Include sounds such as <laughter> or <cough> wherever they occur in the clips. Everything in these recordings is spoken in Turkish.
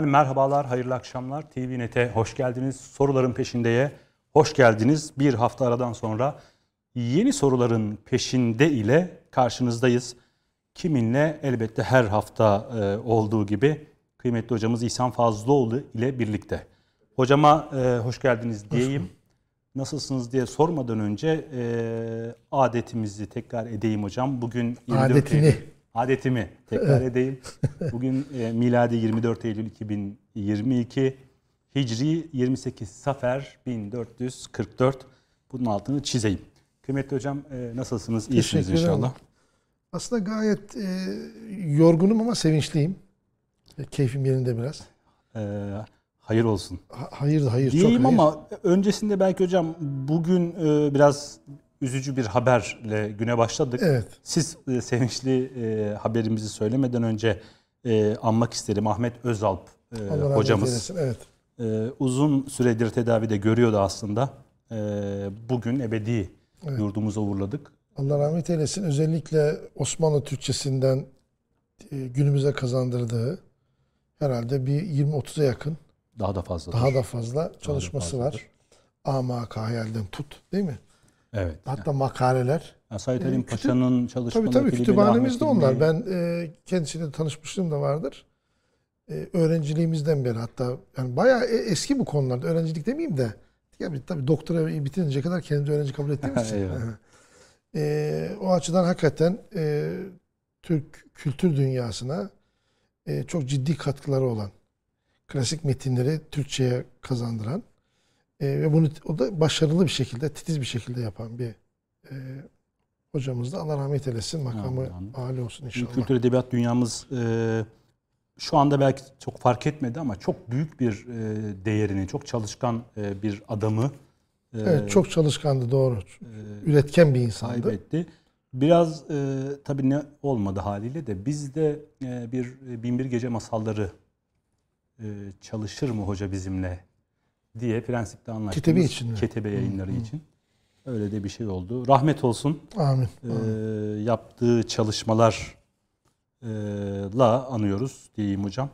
Efendim merhabalar, hayırlı akşamlar. TVNet'e hoş geldiniz. Soruların peşindeye hoş geldiniz. Bir hafta aradan sonra yeni soruların peşinde ile karşınızdayız. Kiminle? Elbette her hafta e, olduğu gibi kıymetli hocamız İhsan Fazlıoğlu ile birlikte. Hocama e, hoş geldiniz diyeyim. Nasılsınız diye sormadan önce e, adetimizi tekrar edeyim hocam. Bugün 24 Adetini. Eylül- adetimi tekrar edeyim. Bugün e, miladi 24 Eylül 2022, Hicri 28 Safer 1444. Bunun altını çizeyim. Kıymetli hocam e, nasılsınız? İyisiniz Teşekkür ederim. inşallah. Aslında gayet e, yorgunum ama sevinçliyim. E, keyfim yerinde biraz. E, hayır olsun. Ha- hayır hayır Diyeyim çok hayır. ama öncesinde belki hocam bugün e, biraz üzücü bir haberle güne başladık. Evet. Siz e, sevinçli e, haberimizi söylemeden önce e, anmak isterim. Ahmet Özalp e, Allah hocamız. Evet. e, uzun süredir tedavide görüyordu aslında. E, bugün ebedi yurdumuza uğurladık. Allah rahmet eylesin. Özellikle Osmanlı Türkçesinden e, günümüze kazandırdığı herhalde bir 20-30'a yakın Daha da fazla. daha da fazla çalışması fazladır. var. Amaka hayalden tut değil mi? Evet. Hatta makaleler. Yani Said Halim kütüp- Paşa'nın çalışmaları. Tabii tabii kütüphanemizde onlar. Ben e, kendisiyle tanışmışlığım da vardır. E, öğrenciliğimizden beri hatta yani bayağı e- eski bu konularda. Öğrencilik demeyeyim de ya bir- tabii doktora bitirince kadar kendimizi öğrenci kabul ettiğimiz <laughs> için. E, o açıdan hakikaten e, Türk kültür dünyasına e, çok ciddi katkıları olan klasik metinleri Türkçe'ye kazandıran e, ve bunu o da başarılı bir şekilde, titiz bir şekilde yapan bir e, hocamız da Allah rahmet eylesin. Makamı âli olsun inşallah. Kültür edebiyat dünyamız e, şu anda belki çok fark etmedi ama çok büyük bir e, değerini, çok çalışkan e, bir adamı e, Evet çok çalışkandı doğru. Üretken bir insandı. kaybetti. Biraz e, tabii ne olmadı haliyle de bizde e, bir e, Binbir Gece Masalları e, çalışır mı hoca bizimle diye prensipte anlaştığımız Ketebe için mi? Ketebe yayınları için. Öyle de bir şey oldu. Rahmet olsun. Amin. e, yaptığı çalışmalarla anıyoruz diyeyim hocam.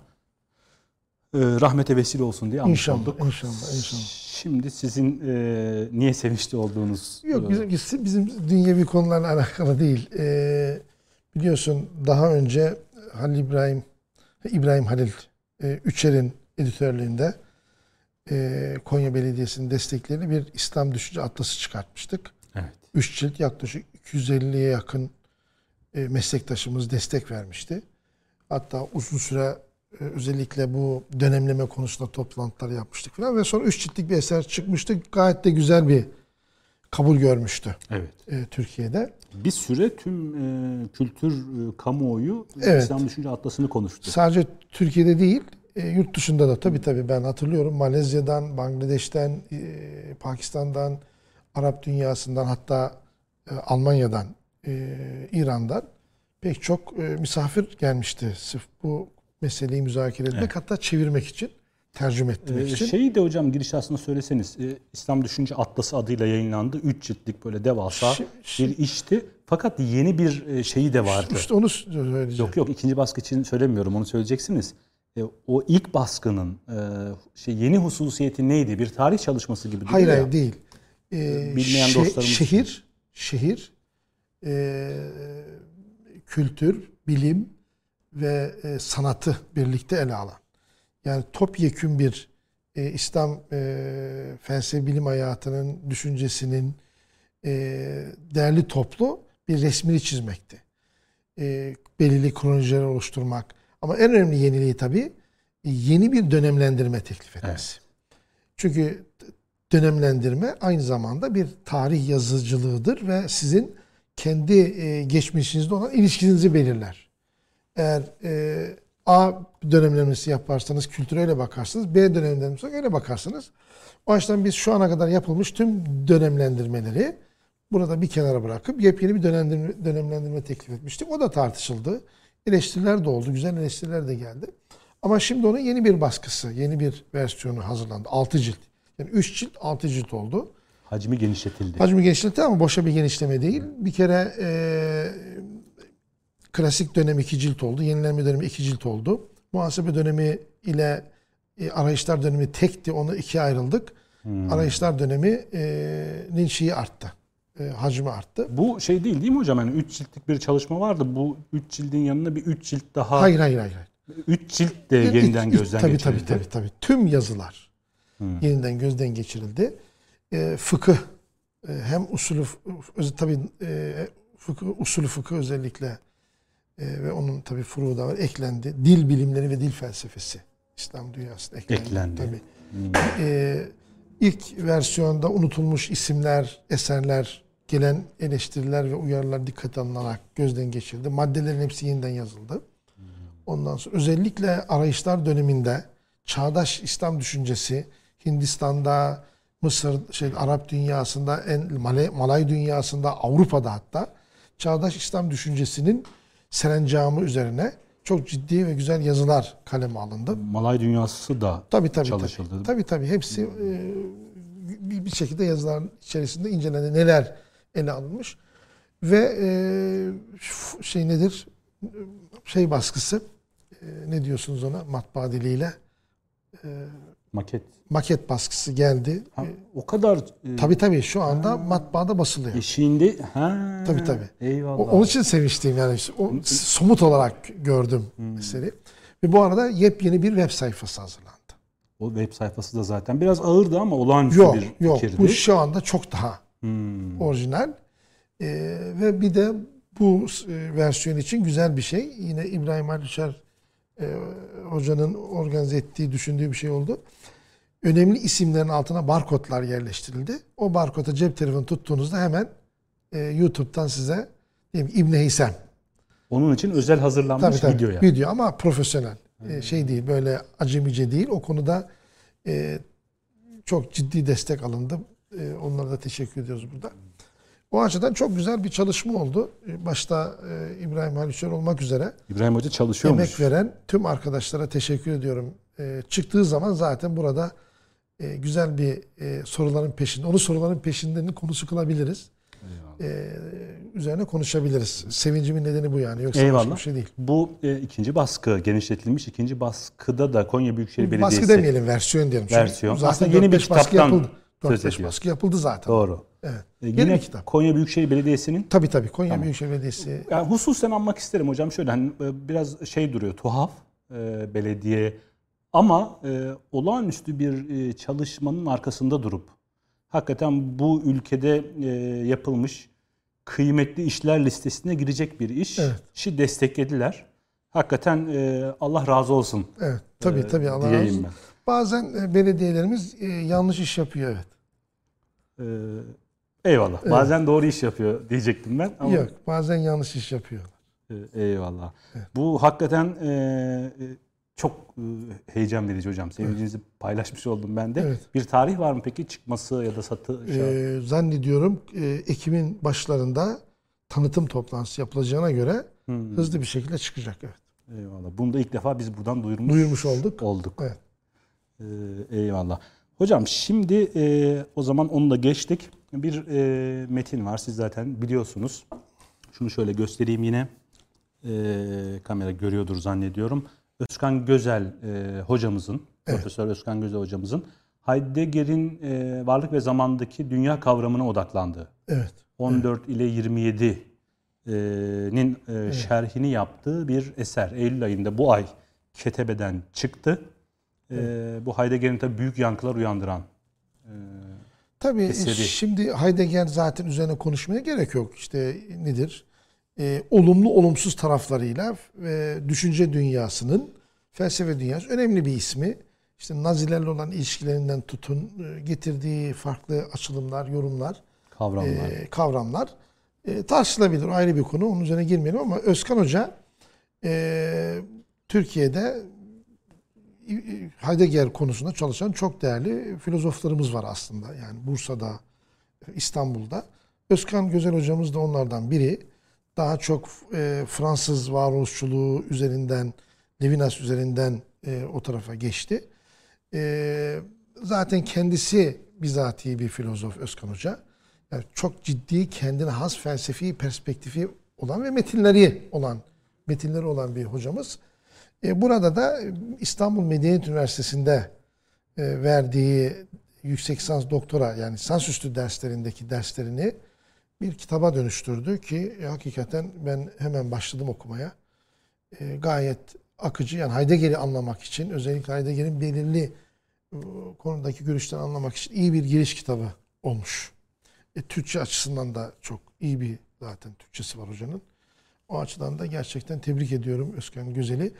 E, rahmete vesile olsun diye anmış İnşallah, olduk. inşallah, inşallah. Şimdi sizin e, niye sevinçli olduğunuz Yok bizimkisi bizim dünyevi konularla alakalı değil. Ee, biliyorsun daha önce Halil İbrahim İbrahim Halil e, Üçer'in editörlüğünde e, Konya Belediyesi'nin destekleriyle bir İslam Düşünce Atlası çıkartmıştık. Evet. Üç cilt yaklaşık 250'ye yakın e, meslektaşımız destek vermişti. Hatta uzun süre e, özellikle bu dönemleme konusunda toplantılar yapmıştık falan ve sonra üç ciltlik bir eser çıkmıştı. Gayet de güzel bir kabul görmüştü Evet. e, Türkiye'de. Bir süre tüm e, kültür e, kamuoyu Evet. İslam Düşünce Atlası'nı konuştu. Sadece Türkiye'de değil, e, yurt dışında da tabii tabii ben hatırlıyorum Malezya'dan, Bangladeş'ten, e, Pakistan'dan, Arap dünyasından hatta e, Almanya'dan, e, İran'dan pek çok e, misafir gelmişti sırf bu meseleyi müzakere etmek Evet. hatta çevirmek için, tercüme etmek Ee, için. şeyi de hocam giriş aslında söyleseniz. e, İslam Düşünce Atlası adıyla yayınlandı. Üç ciltlik böyle devasa Şi- şi- bir işti. Fakat yeni bir e, şeyi de vardı. İşte onu söyleyeceğim. Yok yok ikinci baskı için söylemiyorum onu söyleyeceksiniz. E, o ilk baskının e, şey yeni hususiyeti neydi? Bir tarih çalışması gibi Hayır duruyor hayır değil. Ee, Bilmeyen şe- dostlarımız şehir, şehir, e, kültür, bilim ve e, sanatı birlikte ele alan. Yani topyekün bir e, İslam e, felsefe bilim hayatının düşüncesinin e, değerli toplu bir resmini çizmekti. E, belirli kronolojiler oluşturmak. Ama en önemli yeniliği tabii e, yeni bir dönemlendirme teklif etmesi. Çünkü dönemlendirme aynı zamanda bir tarih yazıcılığıdır ve sizin kendi e, geçmişinizde olan ilişkinizi belirler. Eğer e, A dönemlenmesi yaparsanız kültürele bakarsınız, B dönemlendirmesi öyle bakarsınız. O açıdan biz şu ana kadar yapılmış tüm dönemlendirmeleri burada bir kenara bırakıp yepyeni bir dönemlendirme, dönemlendirme teklif etmiştik. O da tartışıldı. Eleştiriler de oldu, güzel eleştiriler de geldi. Ama şimdi onun yeni bir baskısı, yeni bir versiyonu hazırlandı. 6 cilt. Yani 3 cilt, 6 cilt oldu. Hacmi genişletildi. Hacmi genişletti ama boşa bir genişleme değil. Bir kere e, klasik dönem 2 cilt oldu. Yenilenme dönemi 2 cilt oldu. Muhasebe dönemi ile e, arayışlar dönemi tekti. Onu ikiye ayrıldık. Hmm. Arayışlar döneminin şeyi arttı. E, hacmi arttı. Bu şey değil değil mi hocam? Yani 3 ciltlik bir çalışma vardı. Bu 3 cildin yanına bir 3 cilt daha Hayır hayır hayır. hayır. 3 cilt de yeniden İlk- ilk- gözden tabii, geçirildi. Tabii tabii tabii. Tüm yazılar Hmm. yeniden gözden geçirildi. E, fıkıh e, hem usulü tabii e, fıkıh, usulü fıkıh özellikle e, ve onun tabii furuğu da var eklendi. Dil bilimleri ve dil felsefesi İslam dünyasında eklendi. Eklendi. Tabii. Hmm. E, ilk versiyonda unutulmuş isimler, eserler, gelen eleştiriler ve uyarılar dikkate alınarak gözden geçirildi. Maddelerin hepsi yeniden yazıldı. Ondan sonra özellikle arayışlar döneminde çağdaş İslam düşüncesi Hindistan'da, Mısır, şey Arap dünyasında, en Malay, Malay dünyasında, Avrupa'da hatta çağdaş İslam düşüncesinin serencamı üzerine çok ciddi ve güzel yazılar kaleme alındı. Malay dünyası da Tabii tabii. çalışıldı. Tabii tabii. tabii. Hepsi e, bir, bir şekilde yazıların içerisinde incelendi. Neler ele alınmış. Ve e, şey nedir? Şey baskısı. e, ne diyorsunuz ona matbaa diliyle? Maket. Maket baskısı geldi. Ha, E, o kadar e, tabii tabii şu anda matbaada basılıyor. eşiğinde ha Tabii, tabii. Eyvallah. O- onun için sevinçliyim yani. O, somut olarak gördüm eseri. Ve bu arada yepyeni bir web sayfası hazırlandı. O web sayfası da zaten biraz ağırdı ama olağanüstü Yok bir yok fikirdi. bu şu anda çok daha Hmm. orijinal. Ee, ve bir de bu e, versiyon için güzel bir şey. Yine İbrahim Alişer e, hocanın organize ettiği, düşündüğü bir şey oldu. Önemli isimlerin altına barkodlar yerleştirildi. O barkoda cep telefonu tuttuğunuzda hemen e, YouTube'dan size diyelim ki İbni Heysem. Onun için özel hazırlanmış Tabii tabii. video yani. Video ama profesyonel. E, şey değil böyle acemice değil. O konuda e, çok ciddi destek alındı. E, onlara da teşekkür ediyoruz burada. O açıdan çok güzel bir çalışma oldu. E, Başta e, İbrahim Halişer olmak üzere İbrahim Hoca çalışıyormuş. emek veren tüm arkadaşlara teşekkür ediyorum. E, çıktığı zaman zaten burada e, güzel bir e, soruların peşinde, onu soruların peşindenin konusu kılabiliriz. E, üzerine konuşabiliriz. Sevincimin nedeni bu yani. Yoksa Eyvallah. bir şey değil. Bu e, ikinci baskı genişletilmiş. ikinci baskıda da Konya Büyükşehir Belediyesi. Baskı demeyelim, versiyon diyelim. Versiyon. Zaten Aslında yeni bir 4-5 baskı kitaptan yapıldı. Söz 4-5 ediyor. baskı yapıldı zaten. Doğru. Evet. E, Yeni yine bir kitap. Konya Büyükşehir Belediyesi'nin Tabii tabii. Konya Büyükşehir Belediyesi. yani hususen anmak isterim hocam şöyle hani e, biraz şey duruyor tuhaf e, belediye ama e, olağanüstü bir e, çalışmanın arkasında durup hakikaten bu ülkede e, yapılmış kıymetli işler listesine girecek bir iş Evet. işi desteklediler. Hakikaten e, Allah razı olsun Evet. Tabii e, tabii. Allah razı olsun. ben. Bazen e, belediyelerimiz e, yanlış iş yapıyor evet. E, eyvallah. Bazen doğru iş yapıyor diyecektim ben ama Yok. Bazen yanlış iş yapıyor. e, eyvallah. Bu hakikaten e, e, çok heyecan verici hocam. Sevincinizi paylaşmış oldum ben de. Evet. Bir tarih var mı peki çıkması ya da satı? Ee, zannediyorum e, Ekim'in başlarında tanıtım toplantısı yapılacağına göre Hmm. hızlı bir şekilde çıkacak. Evet. Eyvallah. Bunu da ilk defa biz buradan duyurmuş, Duyurmuş olduk. olduk. Evet. Ee, eyvallah. Hocam şimdi e, o zaman onu da geçtik. Bir e, metin var. Siz zaten biliyorsunuz. Şunu şöyle göstereyim yine. E, kamera görüyordur zannediyorum. Özkan Gözel e, hocamızın, Profesör Özkan Gözel hocamızın Heidegger'in e, varlık ve zamandaki dünya kavramına odaklandığı Evet. 14 ile 27'nin e, şerhini yaptığı bir eser. Eylül ayında bu ay Ketebe'den çıktı. E, bu Heidegger'in tabii büyük yankılar uyandıran. e, Tabii eseri. şimdi Heidegger zaten üzerine konuşmaya gerek yok. İşte nedir? Ee, olumlu olumsuz taraflarıyla ve düşünce dünyasının felsefe dünyası önemli bir ismi. İşte Nazilerle olan ilişkilerinden tutun e, getirdiği farklı açılımlar, yorumlar, kavramlar. e, kavramlar e, tartışılabilir. Ayrı bir konu. Onun üzerine girmeyelim ama Özkan Hoca e, Türkiye'de e, e, Heidegger konusunda çalışan çok değerli filozoflarımız var aslında. Yani Bursa'da, İstanbul'da. Özkan Gözel hocamız da onlardan biri. Daha çok e, Fransız varoluşçuluğu üzerinden, Levinas üzerinden e, o tarafa geçti. E, zaten kendisi bizatihi bir filozof Özkan Hoca. Yani çok ciddi kendine has felsefi perspektifi olan ve metinleri olan metinleri olan bir hocamız. E, burada da İstanbul Medeniyet Üniversitesi'nde e, verdiği yüksek lisans doktora yani lisansüstü derslerindeki derslerini bir kitaba dönüştürdü ki e, hakikaten ben hemen başladım okumaya. E, gayet akıcı yani Heidegger'i anlamak için özellikle Heidegger'in belirli e, konudaki görüşlerini anlamak için iyi bir giriş kitabı olmuş. E, Türkçe açısından da çok iyi bir zaten Türkçesi var hocanın. O açıdan da gerçekten tebrik ediyorum Özkan Güzel'i.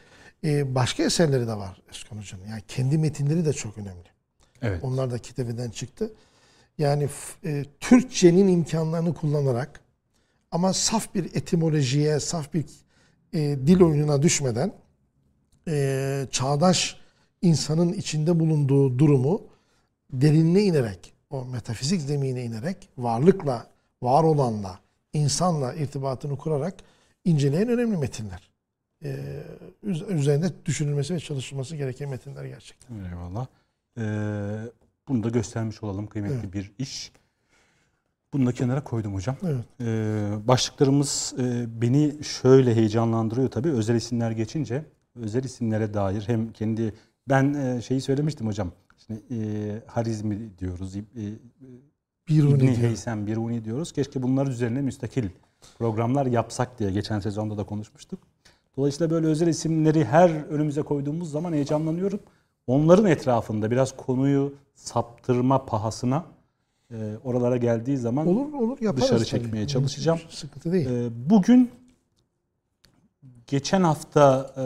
E, başka eserleri de var Özkan Hoca'nın. Yani kendi metinleri de çok önemli. Evet. Onlar da kitabeden çıktı. Yani e, Türkçenin imkanlarını kullanarak ama saf bir etimolojiye, saf bir e, dil oyununa düşmeden e, çağdaş insanın içinde bulunduğu durumu derinine inerek, o metafizik zemine inerek varlıkla, var olanla, insanla irtibatını kurarak inceleyen önemli metinler. E, üz- üzerinde düşünülmesi ve çalışılması gereken metinler gerçekten. Eyvallah. Ee, bunu da göstermiş olalım kıymetli Evet. bir iş. Bunu da kenara koydum hocam. Evet. Ee, başlıklarımız e, beni şöyle heyecanlandırıyor tabii. Özel isimler geçince özel isimlere dair hem kendi ben e, şeyi söylemiştim hocam. Şimdi e, harizmi diyoruz. E, Biruni İbni diyor. Heysem, Biruni diyoruz. Keşke bunlar üzerine müstakil programlar yapsak diye geçen sezonda da konuşmuştuk. Dolayısıyla böyle özel isimleri her önümüze koyduğumuz zaman heyecanlanıyorum. Onların etrafında biraz konuyu saptırma pahasına e, oralara geldiği zaman Olur olur yaparız Dışarı tabii. çekmeye çalışacağım. Sıkıntı değil. e, bugün geçen hafta e,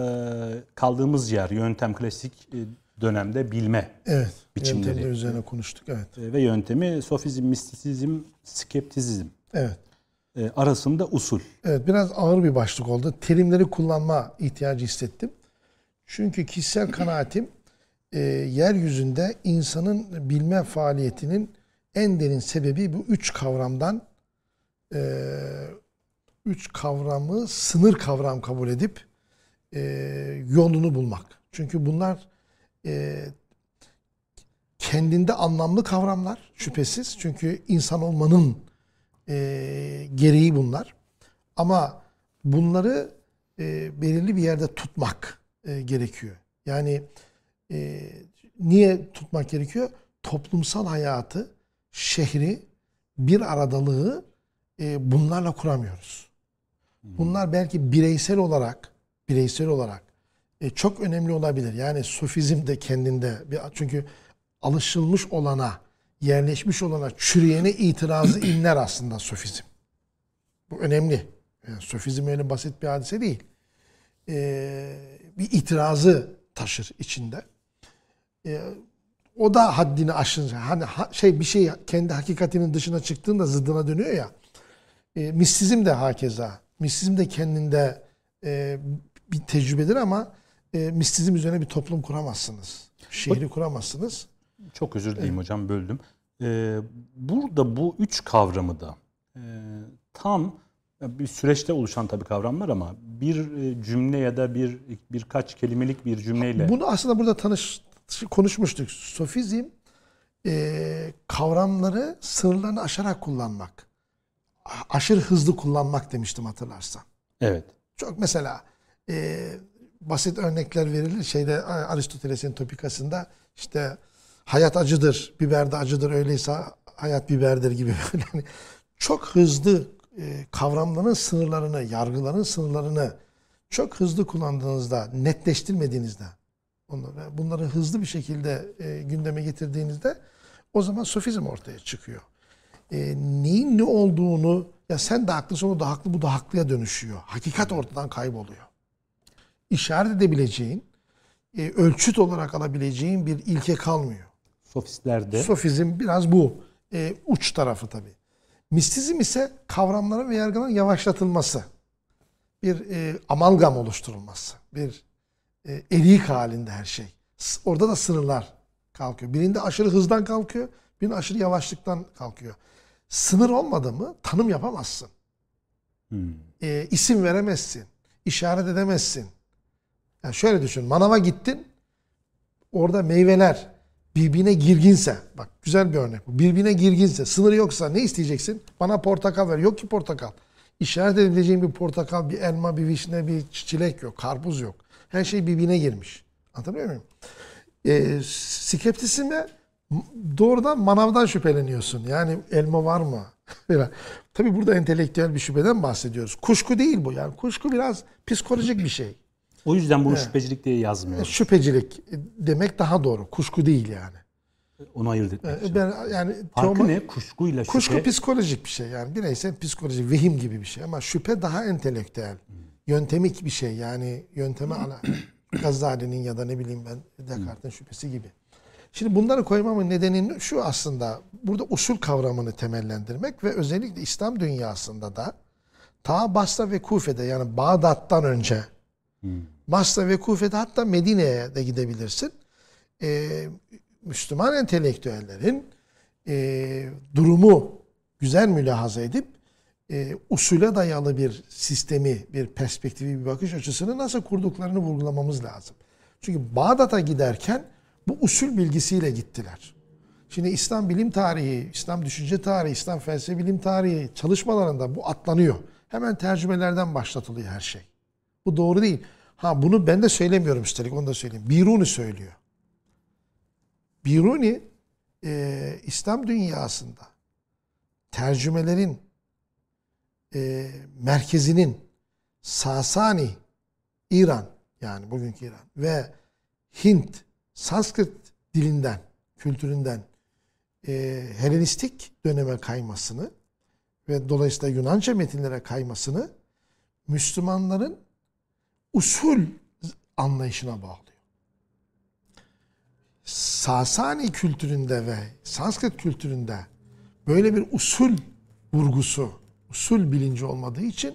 kaldığımız yer yöntem klasik e, dönemde bilme evet. biçimleri. Üzerine konuştuk. Evet. e, ve yöntemi sofizm, mistisizm, skeptizm Evet. E, arasında usul. Evet biraz ağır bir başlık oldu. Terimleri kullanma ihtiyacı hissettim. Çünkü kişisel kanaatim e, yeryüzünde insanın bilme faaliyetinin en derin sebebi bu üç kavramdan e, üç kavramı sınır kavram kabul edip e, yolunu bulmak. Çünkü bunlar e, kendinde anlamlı kavramlar şüphesiz. Çünkü insan olmanın e, gereği bunlar. Ama bunları e, belirli bir yerde tutmak e, gerekiyor. Yani e, niye tutmak gerekiyor? Toplumsal hayatı, şehri, bir aradalığı e, bunlarla kuramıyoruz. Bunlar belki bireysel olarak, bireysel olarak e, çok önemli olabilir. Yani sofizm de kendinde bir çünkü alışılmış olana, yerleşmiş olana, çürüyene itirazı <clears throat> inler aslında sofizm. Bu önemli. Yani sofizm öyle basit bir hadise değil. Ee, bir itirazı taşır içinde. Ee, o da haddini aşınca hani ha- şey bir şey kendi hakikatinin dışına çıktığında zıddına dönüyor ya. E, mistizm de hakeza. Mistizm de kendinde e, bir tecrübedir ama e, mistizm üzerine bir toplum kuramazsınız. Şehri kuramazsınız. Çok özür dileyim hocam böldüm. E, burada bu üç kavramı da e, tam bir süreçte oluşan tabii kavramlar ama bir e, cümle ya da bir birkaç kelimelik bir cümleyle Bunu aslında burada tanış konuşmuştuk. Sofizm e, kavramları sınırlarını aşarak kullanmak. Aşırı hızlı kullanmak demiştim hatırlarsan. evet Çok mesela e, basit örnekler verilir. Şeyde Aristoteles'in topikasında işte hayat acıdır, biber de acıdır öyleyse hayat biberdir gibi <laughs> böyle. Çok hızlı e, kavramların sınırlarını, yargıların sınırlarını çok hızlı kullandığınızda, netleştirmediğinizde, onları, bunları hızlı bir şekilde e, gündeme getirdiğinizde o zaman sofizm ortaya çıkıyor. E, neyin ne olduğunu, ya sen de haklısın, o da haklı, bu da haklıya dönüşüyor. Hakikat ortadan kayboluyor. İşaret edebileceğin, ölçüt olarak alabileceğin bir ilke kalmıyor. Sofistlerde Sofizm biraz bu. E, uç tarafı tabii. Mistizm ise kavramların ve yargıların yavaşlatılması. Bir e, amalgam oluşturulması. Bir e, erik halinde her şey. Orada da sınırlar kalkıyor. Birinde aşırı hızdan kalkıyor, birinde aşırı yavaşlıktan kalkıyor. Sınır olmadı mı tanım yapamazsın. Hmm. E, isim veremezsin. işaret edemezsin. Yani şöyle düşün. Manava gittin. Orada meyveler birbirine girginse, bak güzel bir örnek bu. Birbirine girginse, sınır yoksa ne isteyeceksin? Bana portakal ver. Yok ki portakal. İşaret edebileceğin bir portakal, bir elma, bir vişne, bir çilek yok. Karpuz yok. Her şey birbirine girmiş. Anlatabiliyor muyum? E, skeptisizme doğrudan manavdan şüpheleniyorsun. Yani elma var mı? <laughs> Tabii burada entelektüel bir şüpheden bahsediyoruz. Kuşku değil bu. Yani kuşku biraz psikolojik bir şey. O yüzden bunu şüphecilik diye yazmıyoruz. Şüphecilik demek daha doğru. Kuşku değil yani. Onu ayırt etmek için. Ben yani Farkı teoma- ne? Kuşkuyla şüphe. Kuşku psikolojik bir şey yani bireysel psikolojik vehim gibi bir şey ama şüphe daha entelektüel. Yöntemik bir şey yani yönteme <clears throat> ala Gazali'nin ya da ne bileyim ben Descartes'in şüphesi gibi. Şimdi bunları koymamın nedeni şu aslında burada usul kavramını temellendirmek ve özellikle İslam dünyasında da ta Basra ve Kufe'de yani Bağdat'tan önce Basra ve Kufe'de hatta Medine'ye de gidebilirsin. Ee, Müslüman entelektüellerin e, durumu güzel mülahaza edip e, usule dayalı bir sistemi, bir perspektifi, bir bakış açısını nasıl kurduklarını vurgulamamız lazım. Çünkü Bağdat'a giderken bu usul bilgisiyle gittiler. Şimdi İslam bilim tarihi, İslam düşünce tarihi, İslam felsefe bilim tarihi çalışmalarında bu atlanıyor. Hemen tercümelerden başlatılıyor her şey. Bu doğru değil. Ha bunu ben de söylemiyorum üstelik onu da söyleyeyim. Biruni söylüyor. Biruni e, İslam dünyasında tercümelerin e, merkezinin Sasani, İran yani bugünkü İran ve Hint, Sanskrit dilinden, kültüründen e, Helenistik döneme kaymasını ve dolayısıyla Yunanca metinlere kaymasını Müslümanların usul anlayışına bağlıyor. Sasani kültüründe ve Sanskrit kültüründe böyle bir usul vurgusu, usul bilinci olmadığı için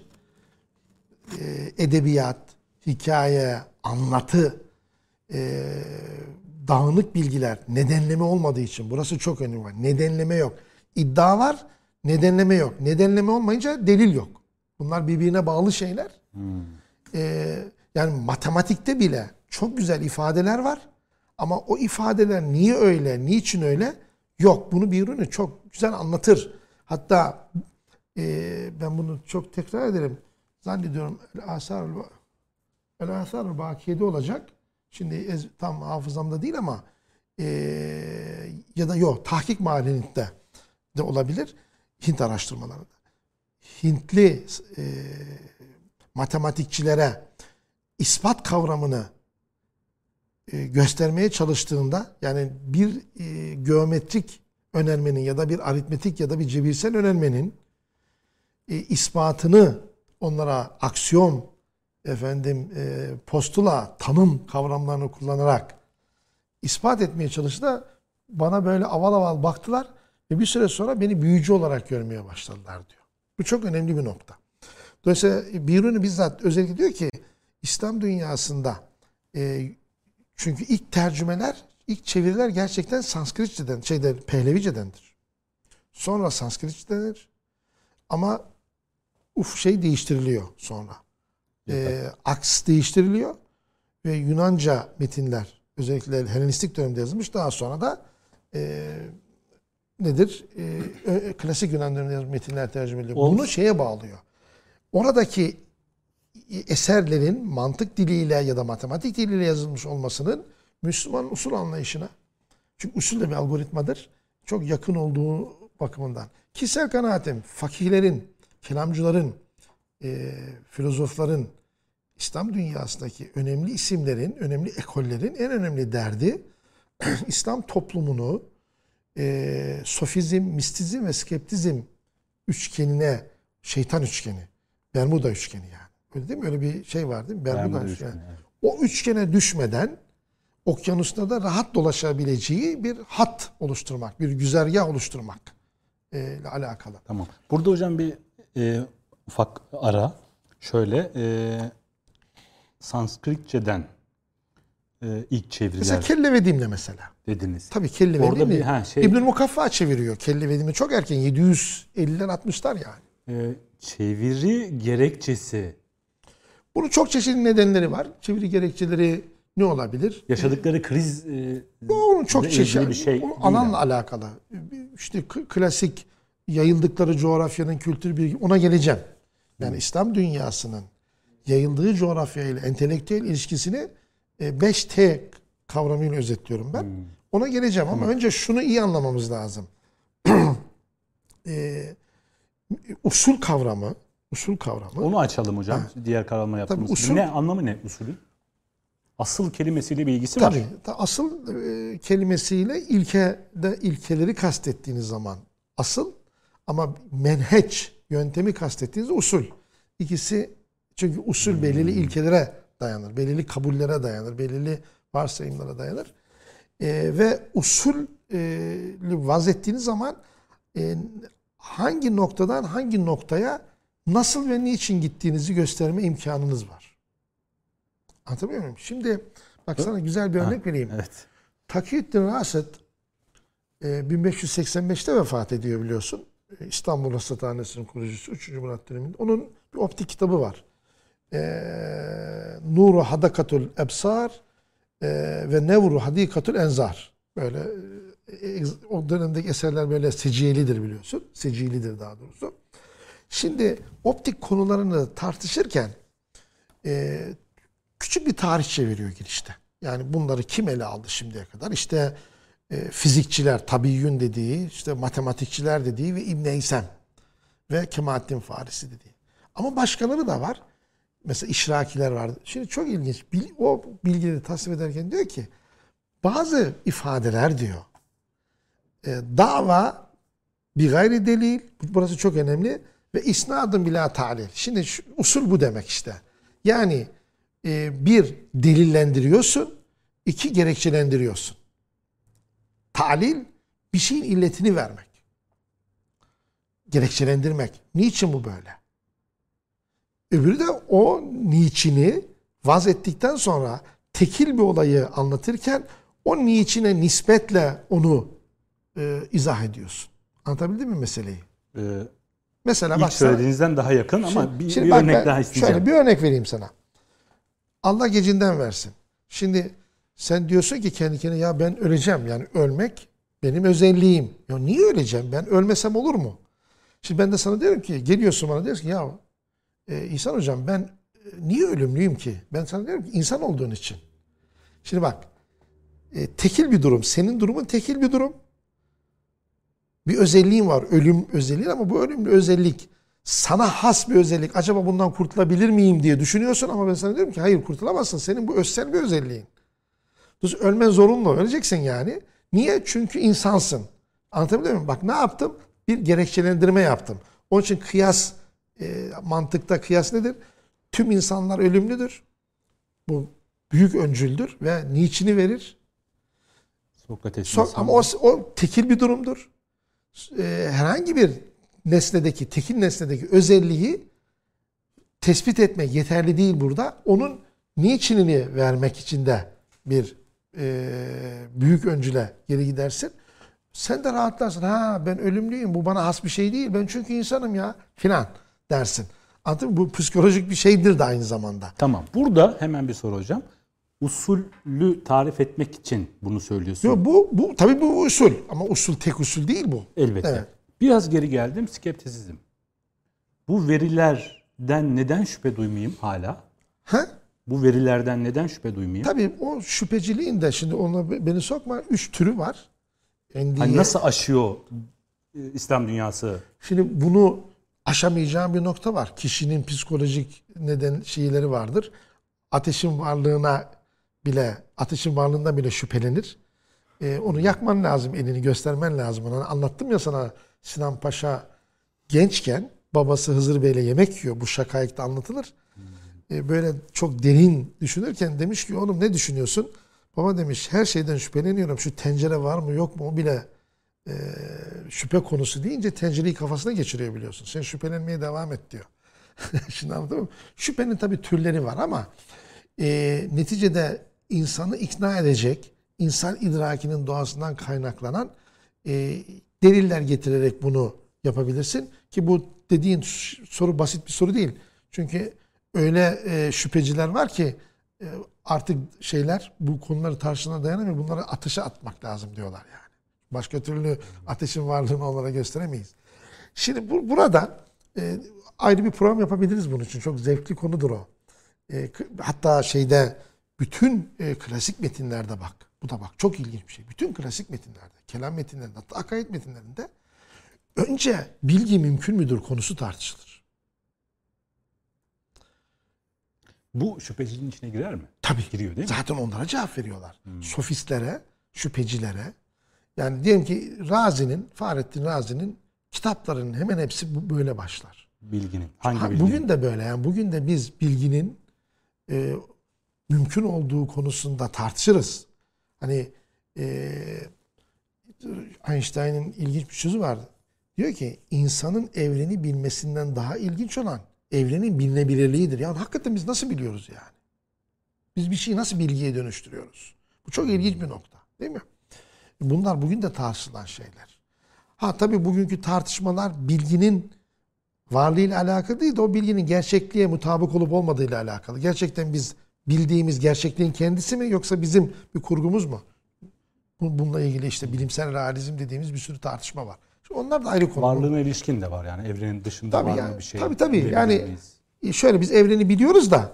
e, edebiyat, hikaye, anlatı, e, dağınık bilgiler, nedenleme olmadığı için burası çok önemli. Nedenleme yok. İddia var, nedenleme yok. Nedenleme olmayınca delil yok. Bunlar birbirine bağlı şeyler. E, yani matematikte bile çok güzel ifadeler var. Ama o ifadeler niye öyle, niçin öyle? Yok. Bunu bir ürünü çok güzel anlatır. Hatta e, ben bunu çok tekrar ederim. Zannediyorum El-Asar El-Asar Bakiye'de olacak. Şimdi tam hafızamda değil ama e, ya da yok tahkik mahallinde de olabilir. Hint araştırmalarında. Hintli e, matematikçilere ispat kavramını e, göstermeye çalıştığında yani bir e, geometrik önermenin ya da bir aritmetik ya da bir cebirsel önermenin e, ispatını onlara aksiyon efendim postula tanım kavramlarını kullanarak ispat etmeye çalıştı bana böyle aval aval baktılar ve bir süre sonra beni büyücü olarak görmeye başladılar diyor. Bu çok önemli bir nokta. Dolayısıyla Biruni bizzat özellikle diyor ki İslam dünyasında e, çünkü ilk tercümeler, ilk çeviriler gerçekten Sanskritçeden, şeyden, Pehlevicedendir. Sonra Sanskritçedendir. Ama uf şey değiştiriliyor sonra. Ee, aks değiştiriliyor ve Yunanca metinler özellikle Helenistik dönemde yazılmış. Daha sonra da e, nedir? E, klasik Yunan döneminde yazılmış metinler tercüme ediliyor. Olmuş. Bunu şeye bağlıyor. Oradaki eserlerin mantık diliyle ya da matematik diliyle yazılmış olmasının Müslüman usul anlayışına çünkü usul de bir algoritmadır. Çok yakın olduğu bakımından. Kişisel kanaatim fakihlerin, kelamcıların, e, filozofların, İslam dünyasındaki önemli isimlerin, önemli ekollerin en önemli derdi <clears throat> İslam toplumunu e, sofizm, mistizm ve skeptizm üçgenine, şeytan üçgeni, Bermuda üçgeni yani. Öyle değil mi? Öyle bir şey var değil mi? Bermuda, Bermuda üçgeni. evet. O üçgene düşmeden okyanusta da rahat dolaşabileceği bir hat oluşturmak, bir güzergah oluşturmak e, ile alakalı. Tamam. Burada hocam bir e, ufak ara. Şöyle e, Sanskritçeden e, ilk çeviriler Mesela Kelle ve Dimle mesela. dediniz. Tabii Kelle ve Orada Dimle. bir- ha, şey- İbnül Mukaffa çeviriyor Kelle ve Dimle. Çok erken 750'ler 60'lar yani. E, çeviri gerekçesi Bunun çok çeşitli nedenleri var. Çeviri gerekçeleri ne olabilir? yaşadıkları kriz e, Onun çok çeşitli bir şey Onun alanla yani. alakalı. İşte klasik yayıldıkları coğrafyanın kültür bilgi ona geleceğim. Yani İslam dünyasının yayıldığı coğrafya ile entelektüel ilişkisini e, 5T kavramıyla özetliyorum ben. Ona geleceğim ama önce şunu iyi anlamamız lazım. <clears throat> e, usul kavramı, usul kavramı. Onu açalım hocam. Diğer karalama yaptığımız Tabii usul- Ne anlamı ne usulün? Asıl kelimesiyle bir ilgisi var. Tabii. ta- Asıl e, kelimesiyle ilkede ilkeleri kastettiğiniz zaman asıl ama menheç yöntemi kastettiğiniz usul. İkisi çünkü usul belirli ilkelere dayanır. Belirli kabullere dayanır. Belirli varsayımlara dayanır. E, ve usulü vaz ettiğiniz zaman e, hangi noktadan hangi noktaya nasıl ve niçin gittiğinizi gösterme imkanınız var. Anlatabiliyor muyum? Şimdi bak sana güzel bir örnek vereyim. Evet. Takiyüddin Raset e, 1585'te vefat ediyor biliyorsun. E, İstanbul Rasathanesi'nin kurucusu 3. Murat döneminde. Onun bir optik kitabı var. E, Nuru Hadakatul Ebsar e, ve Nevru Hadikatul Enzar. Böyle e, o dönemdeki eserler böyle seciyelidir biliyorsun. Secilidir daha doğrusu. Şimdi optik konularını tartışırken e, küçük bir tarihçe veriyor girişte. Yani bunları kim ele aldı şimdiye kadar? İşte e, fizikçiler, tabiyyün dediği, işte matematikçiler dediği ve İbn Eysem ve Kemalettin Farisi dediği. Ama başkaları da var. Mesela işrakiler vardı. Şimdi çok ilginç. O bilgileri tasvip ederken diyor ki bazı ifadeler diyor dava bir gayri delil burası çok önemli ve isnadın bila talil. Şimdi şu, usul bu demek işte. Yani e, bir delillendiriyorsun, iki gerekçelendiriyorsun. Talil bir şeyin illetini vermek. Gerekçelendirmek. Niçin bu böyle? Öbürü de o niçini vaz ettikten sonra tekil bir olayı anlatırken o niçine nispetle onu e, izah ediyorsun. Anlatabildim mi meseleyi? Ee, Mesela ilk bak söylediğinizden daha yakın ama Şimdi- bir, şimdi bir örnek daha isteyeceğim. Şöyle bir örnek vereyim sana. Allah gecinden versin. Şimdi sen diyorsun ki kendi kendine ya ben öleceğim. Yani ölmek benim özelliğim. Ya niye öleceğim? Ben ölmesem olur mu? Şimdi ben de sana diyorum ki geliyorsun bana diyorsun ki ya e, İhsan hocam ben e, niye ölümlüyüm ki? Ben sana diyorum ki insan olduğun için. Şimdi bak e, tekil bir durum. Senin durumun tekil bir durum. Bir özelliğin var. Ölüm özelliği ama bu ölümlü özellik sana has bir özellik. Acaba bundan kurtulabilir miyim diye düşünüyorsun ama ben sana diyorum ki hayır kurtulamazsın. Senin bu özsel bir özelliğin. Dolayısıyla ölmen zorunlu. Öleceksin yani. Niye? Çünkü insansın. Anlatabiliyor muyum? Bak ne yaptım? Bir gerekçelendirme yaptım. Onun için kıyas, e, mantıkta kıyas nedir? Tüm insanlar ölümlüdür. Bu büyük öncüldür ve niçini verir? Sokrates insan. ama o, o tekil bir durumdur. Ee, herhangi bir nesnedeki, tekil nesnedeki özelliği tespit etmek yeterli değil burada. Onun niçinini vermek için de bir e, büyük öncüle geri gidersin. Sen de rahatlarsın. Ha ben ölümlüyüm. Bu bana has bir şey değil. Ben çünkü insanım ya filan dersin. Anladın mı? Bu psikolojik bir şeydir de aynı zamanda. Tamam. Burada hemen bir soru hocam. Usulü tarif etmek için bunu söylüyorsun. Yo, bu, bu tabii bu usul. Ama usul tek usul değil bu. Elbette. Evet. Biraz geri geldim. Skeptisizm. Bu verilerden neden şüphe duymayayım hala? Ha? Bu verilerden neden şüphe duymayayım? Tabii o şüpheciliğin de şimdi ona be- beni sokma. Üç türü var. Endiye. Hani nasıl aşıyor e, İslam dünyası? Şimdi bunu aşamayacağım bir nokta var. Kişinin psikolojik neden şeyleri vardır. Ateşin varlığına bile, ateşin varlığında bile şüphelenir. Ee, onu yakman lazım, elini göstermen lazım. Ona anlattım ya sana Sinan Paşa gençken babası Hızır Bey'le yemek yiyor. Bu şakayıkta anlatılır. Ee, böyle çok derin düşünürken demiş ki oğlum ne düşünüyorsun? Baba demiş her şeyden şüpheleniyorum. Şu tencere var mı yok mu o bile e, şüphe konusu deyince tencereyi kafasına geçiriyor biliyorsun. Sen şüphelenmeye devam et diyor. <laughs> Şimdi anladın mı? Şüphenin tabii türleri var ama e, neticede insanı ikna edecek, insan idrakinin doğasından kaynaklanan e, deliller getirerek bunu yapabilirsin. Ki bu dediğin soru basit bir soru değil. Çünkü öyle e, şüpheciler var ki e, artık şeyler bu konuları tartışına dayanamıyor. Bunları ateşe atmak lazım diyorlar yani. Başka türlü ateşin varlığını onlara gösteremeyiz. Şimdi bu, burada e, ayrı bir program yapabiliriz bunun için. Çok zevkli konudur o. E, hatta şeyde bütün e, klasik metinlerde bak. Bu da bak çok ilginç bir şey. Bütün klasik metinlerde, kelam metinlerinde, hatta akaid metinlerinde önce bilgi mümkün müdür konusu tartışılır. Bu şüpheciliğin içine girer mi? Tabii. Giriyor değil mi? Zaten onlara cevap veriyorlar. Sofistlere, şüphecilere. Yani diyelim ki Razi'nin, Fahrettin Razi'nin kitaplarının hemen hepsi böyle başlar. Bilginin. Hangi Ha, bilginin? bugün de böyle. Yani bugün de biz bilginin e, mümkün olduğu konusunda tartışırız. Hani e, Einstein'ın ilginç bir sözü vardı. Diyor ki insanın evreni bilmesinden daha ilginç olan evrenin bilinebilirliğidir. Yani hakikaten biz nasıl biliyoruz yani? Biz bir şeyi nasıl bilgiye dönüştürüyoruz? Bu çok ilginç bir nokta değil mi? Bunlar bugün de tartışılan şeyler. Ha tabii bugünkü tartışmalar bilginin varlığıyla alakalı değil de o bilginin gerçekliğe mutabık olup olmadığıyla alakalı. Gerçekten biz bildiğimiz gerçekliğin kendisi mi yoksa bizim bir kurgumuz mu? Bu- Bununla ilgili işte bilimsel realizm dediğimiz bir sürü tartışma var. Şimdi onlar da ayrı konu. Varlığına ilişkin de var yani evrenin dışında Tabii var yani, mı bir şey? tabii tabii. Yani- miyiz? E, Şöyle biz evreni biliyoruz da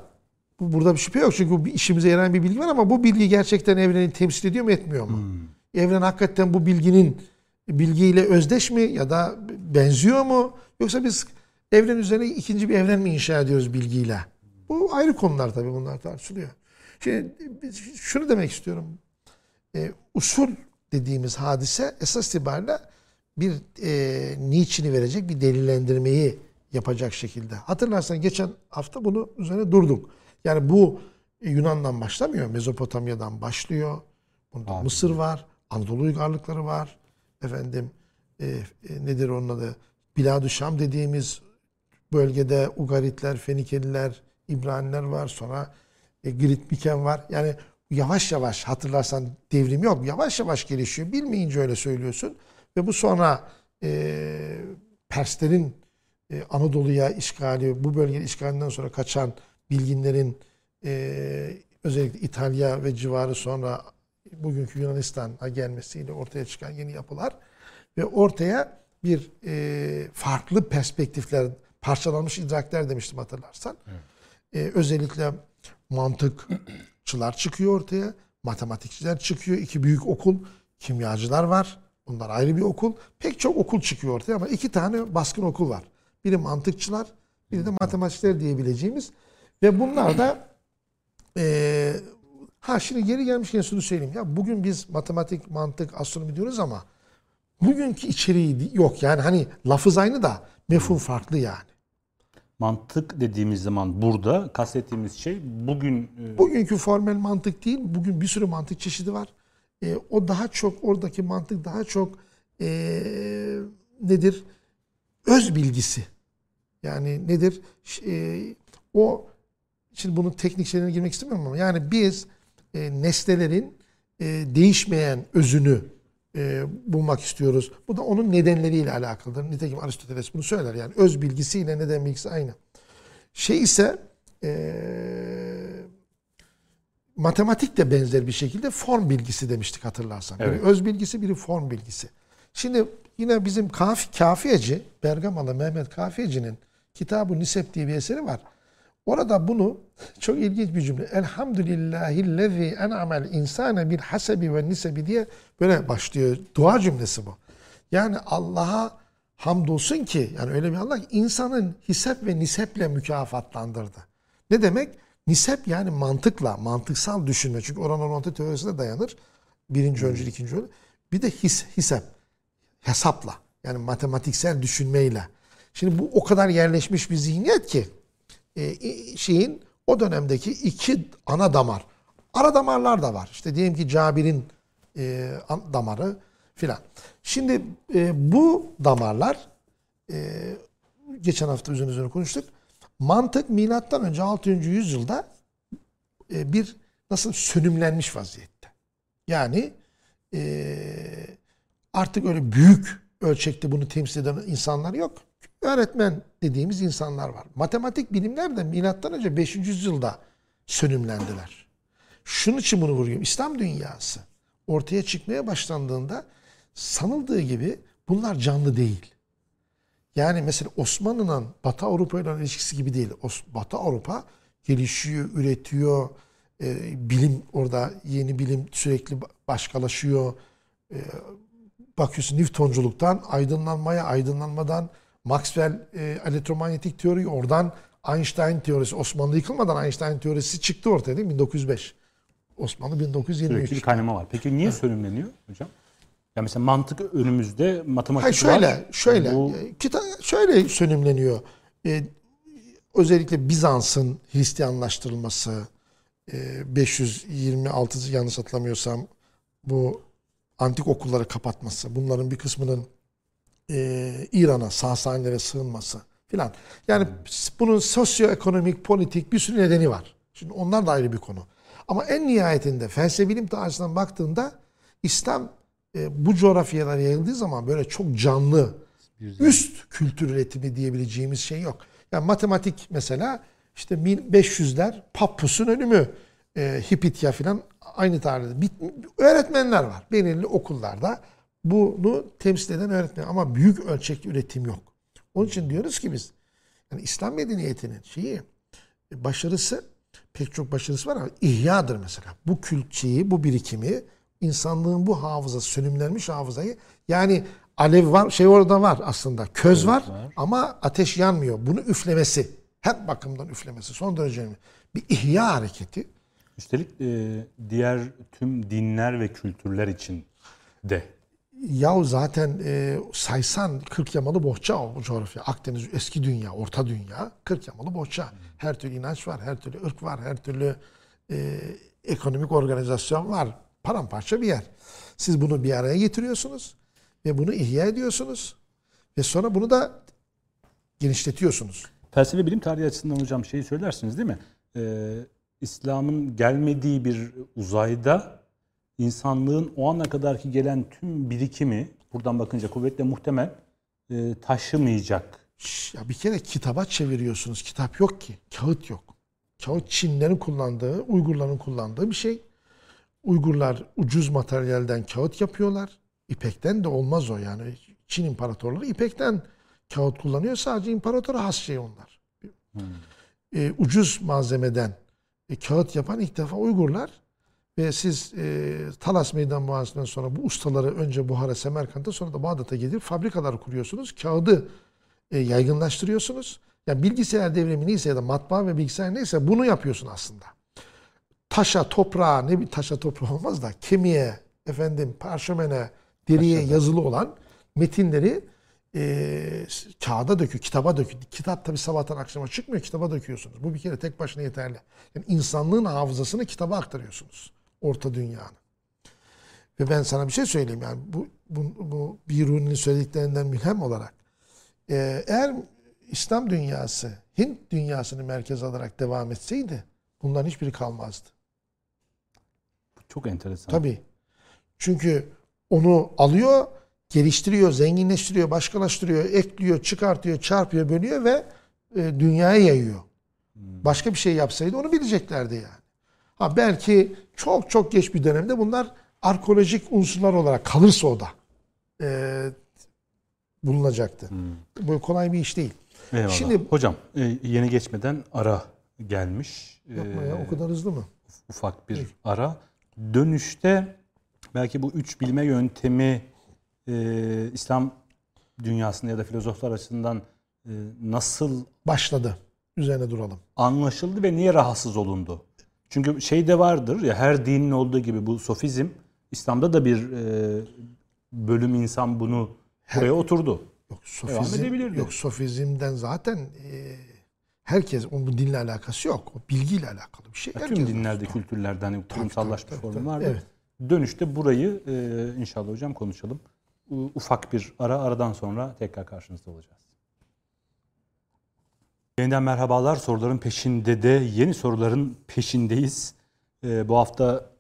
bu burada bir şüphe yok çünkü bu işimize yarayan bir bilgi var ama bu bilgi gerçekten evreni temsil ediyor mu etmiyor mu? Evren hakikaten bu bilginin bilgiyle özdeş mi ya da benziyor mu? Yoksa biz evren üzerine ikinci bir evren mi inşa ediyoruz bilgiyle? Bu ayrı konular tabii bunlar tartışılıyor. Şimdi şunu demek istiyorum. E, usul dediğimiz hadise esas itibariyle bir e, niçini verecek bir delillendirmeyi yapacak şekilde. Hatırlarsan geçen hafta bunu üzerine durduk. Yani bu e, Yunan'dan başlamıyor. Mezopotamya'dan başlıyor. Bunda Abi. Mısır var. Anadolu uygarlıkları var. Efendim e, e, nedir onun adı? Bilad-ı Şam dediğimiz bölgede Ugaritler, Fenikeliler, İbraniler var. Sonra e, Girit Miken var. Yani yavaş yavaş hatırlarsan devrim yok. Yavaş yavaş gelişiyor. Bilmeyince öyle söylüyorsun. Ve bu sonra e, Perslerin e, Anadolu'ya işgali, bu bölgenin işgalinden sonra kaçan bilginlerin e, özellikle İtalya ve civarı sonra bugünkü Yunanistan'a gelmesiyle ortaya çıkan yeni yapılar ve ortaya bir e, farklı perspektifler, parçalanmış idrakler demiştim hatırlarsan. E, özellikle mantıkçılar çıkıyor ortaya, matematikçiler çıkıyor, iki büyük okul, kimyacılar var. Bunlar ayrı bir okul. Pek çok okul çıkıyor ortaya ama iki tane baskın okul var. Biri mantıkçılar, biri de matematikçiler diyebileceğimiz. Ve bunlar da e, ha şimdi geri gelmişken şunu söyleyeyim. Ya bugün biz matematik, mantık, astronomi diyoruz ama bugünkü içeriği yok. Yani hani lafız aynı da mefhum farklı yani. Mantık dediğimiz zaman burada kastettiğimiz şey bugün e, Bugünkü formel mantık değil. Bugün bir sürü mantık çeşidi var. E, o daha çok oradaki mantık daha çok e, nedir? Öz bilgisi. Yani nedir? E, o şimdi bunun teknik şeylerine girmek istemiyorum ama yani biz e, nesnelerin e, değişmeyen özünü e, bulmak istiyoruz. Bu da onun nedenleriyle alakalıdır. Nitekim Aristoteles bunu söyler. Yani öz bilgisiyle neden bilgisi aynı. Şey ise e, matematik de benzer bir şekilde form bilgisi demiştik hatırlarsan. Biri Evet. öz bilgisi, biri form bilgisi. Şimdi yine bizim Kafi, Kafiyeci, Bergamalı Mehmet Kafiyeci'nin Kitab-ı Nisep diye bir eseri var. Orada bunu çok ilginç bir cümle. Elhamdülillahillezî en'amel insane bil hasebi ve nisebi diye böyle başlıyor. Dua cümlesi bu. Yani Allah'a hamdolsun ki yani öyle bir Allah ki insanın hisep ve niseple mükafatlandırdı. Ne demek? Nisep yani mantıkla, mantıksal düşünme. Çünkü oran orantı teorisine dayanır. Birinci öncül, ikinci öncül. Bir de his, hisep. Hesapla. Yani matematiksel düşünmeyle. Şimdi bu o kadar yerleşmiş bir zihniyet ki e, şeyin o dönemdeki iki ana damar. Ara damarlar da var. İşte diyelim ki Cabir'in e, damarı filan. Şimdi e, bu damarlar geçen hafta üzerine üzerine konuştuk. Mantık milattan önce 6. yüzyılda bir nasıl sönümlenmiş vaziyette. Yani artık öyle büyük ölçekte bunu temsil eden insanlar yok. Öğretmen dediğimiz insanlar var. Matematik bilimler de milattan önce 5. yüzyılda sönümlendiler. Şunun için bunu vuruyorum. İslam dünyası ortaya çıkmaya başlandığında sanıldığı gibi bunlar canlı değil. Yani mesela Osmanlı'nın Batı Avrupa ile ilişkisi gibi değil. Batı Avrupa gelişiyor, üretiyor. E, bilim orada yeni bilim sürekli başkalaşıyor. E, bakıyorsun Newtonculuktan aydınlanmaya, aydınlanmadan Maxwell e, elektromanyetik teori oradan Einstein teorisi Osmanlı yıkılmadan Einstein teorisi çıktı ortaya değil mi? 1905. Osmanlı 1923. Sürekli bir kaynama var. Peki niye sönümleniyor hocam? Ya mesela mantık önümüzde matematik Hayır şöyle, var. şöyle. Bu e, Kitap şöyle sönümleniyor. E, özellikle Bizans'ın Hristiyanlaştırılması, e, 526 yanlış hatırlamıyorsam bu antik okulları kapatması, bunların bir kısmının e, İran'a, Sasanilere sığınması filan. Yani bunun sosyoekonomik, politik bir sürü nedeni var. Şimdi onlar da ayrı bir konu. Ama en nihayetinde felsefe bilim açısından baktığında İslam e, bu coğrafyalara yayıldığı zaman böyle çok canlı, üst kültür üretimi diyebileceğimiz şey yok. Yani matematik mesela işte 1500'ler Pappus'un ölümü, e, Hipitya filan aynı tarihte. Öğretmenler var belirli okullarda. Bunu temsil eden öğretmen ama büyük ölçekli üretim yok. Onun için diyoruz ki biz yani İslam medeniyetinin şeyi başarısı pek çok başarısı var ama ihyadır mesela. Bu kültçeyi, bu birikimi insanlığın bu hafızası, sönümlenmiş hafızayı yani alev var, şey orada var aslında. Köz var, var. ama ateş yanmıyor. Bunu üflemesi, her bakımdan üflemesi son derece önemli. Bir ihya hareketi. üstelik e, diğer tüm dinler ve kültürler için de Yahu zaten e, saysan 40 yamalı bohça o coğrafya. Akdeniz eski dünya, orta dünya 40 yamalı bohça. Her türlü inanç var, her türlü ırk var, her türlü e, ekonomik organizasyon var. Paramparça bir yer. Siz bunu bir araya getiriyorsunuz ve bunu ihya ediyorsunuz ve sonra bunu da genişletiyorsunuz. felsefe bilim tarihi açısından hocam şeyi söylersiniz değil mi? Ee, İslam'ın gelmediği bir uzayda insanlığın o ana kadarki gelen tüm birikimi buradan bakınca kuvvetle muhtemel e, taşımayacak. Ya bir kere kitaba çeviriyorsunuz. Kitap yok ki. Kağıt yok. Kağıt Çinlerin kullandığı, Uygurların kullandığı bir şey. Uygurlar ucuz materyalden kağıt yapıyorlar. İpekten de olmaz o yani. Çin imparatorları ipekten kağıt kullanıyor. Sadece imparatora has şey onlar. E, ucuz malzemeden e, kağıt yapan ilk defa Uygurlar. Ve siz e, Talas Meydan Muharebesi'nden sonra bu ustaları önce Buhara, Semerkant'a sonra da Bağdat'a gidip fabrikalar kuruyorsunuz. Kağıdı e, yaygınlaştırıyorsunuz. Yani bilgisayar devrimi neyse ya da matbaa ve bilgisayar neyse bunu yapıyorsun aslında. Taşa, toprağa, ne bir taşa toprağa olmaz da kemiğe, efendim parşömene, deriye yazılı olan metinleri e, kağıda döküyor, kitaba döküyor. Kitap tabi sabahtan akşama çıkmıyor, kitaba döküyorsunuz. Bu bir kere tek başına yeterli. Yani insanlığın hafızasını kitaba aktarıyorsunuz. Orta dünyanın. Ve ben sana bir şey söyleyeyim yani bu, bu, bu Biruni'nin söylediklerinden mülhem olarak e, eğer İslam dünyası Hint dünyasını merkez alarak devam etseydi bunların hiçbiri kalmazdı. Çok enteresan. Tabii. Çünkü onu alıyor, geliştiriyor, zenginleştiriyor, başkalaştırıyor, ekliyor, çıkartıyor, çarpıyor, bölüyor ve e, dünyaya yayıyor. Başka bir şey yapsaydı onu bileceklerdi yani. Ha belki çok çok geç bir dönemde bunlar arkeolojik unsurlar olarak kalırsa o da e, bulunacaktı. Bu kolay bir iş değil. Eyvallah. Şimdi- hocam e, yeni geçmeden ara gelmiş. Yapma Ee, ya, o kadar hızlı mı? ufak bir ara. Dönüşte belki bu üç bilme yöntemi e, İslam dünyasında ya da filozoflar açısından e, nasıl Başladı. Üzerine duralım. anlaşıldı ve niye rahatsız olundu? Çünkü şey de vardır ya her dinin olduğu gibi bu sofizm İslam'da da bir e, bölüm insan bunu buraya oturdu. Yok sofizm, yok sofizmden zaten e, herkes bu dinle alakası yok. O bilgiyle alakalı bir şey. Ya tüm dinlerde, kültürlerde hani formu tabii. vardır. Evet. Dönüşte burayı e, inşallah hocam konuşalım. Ufak bir ara, aradan sonra tekrar karşınızda olacağız. Yeniden merhabalar. Soruların peşinde de yeni soruların peşindeyiz. E, bu hafta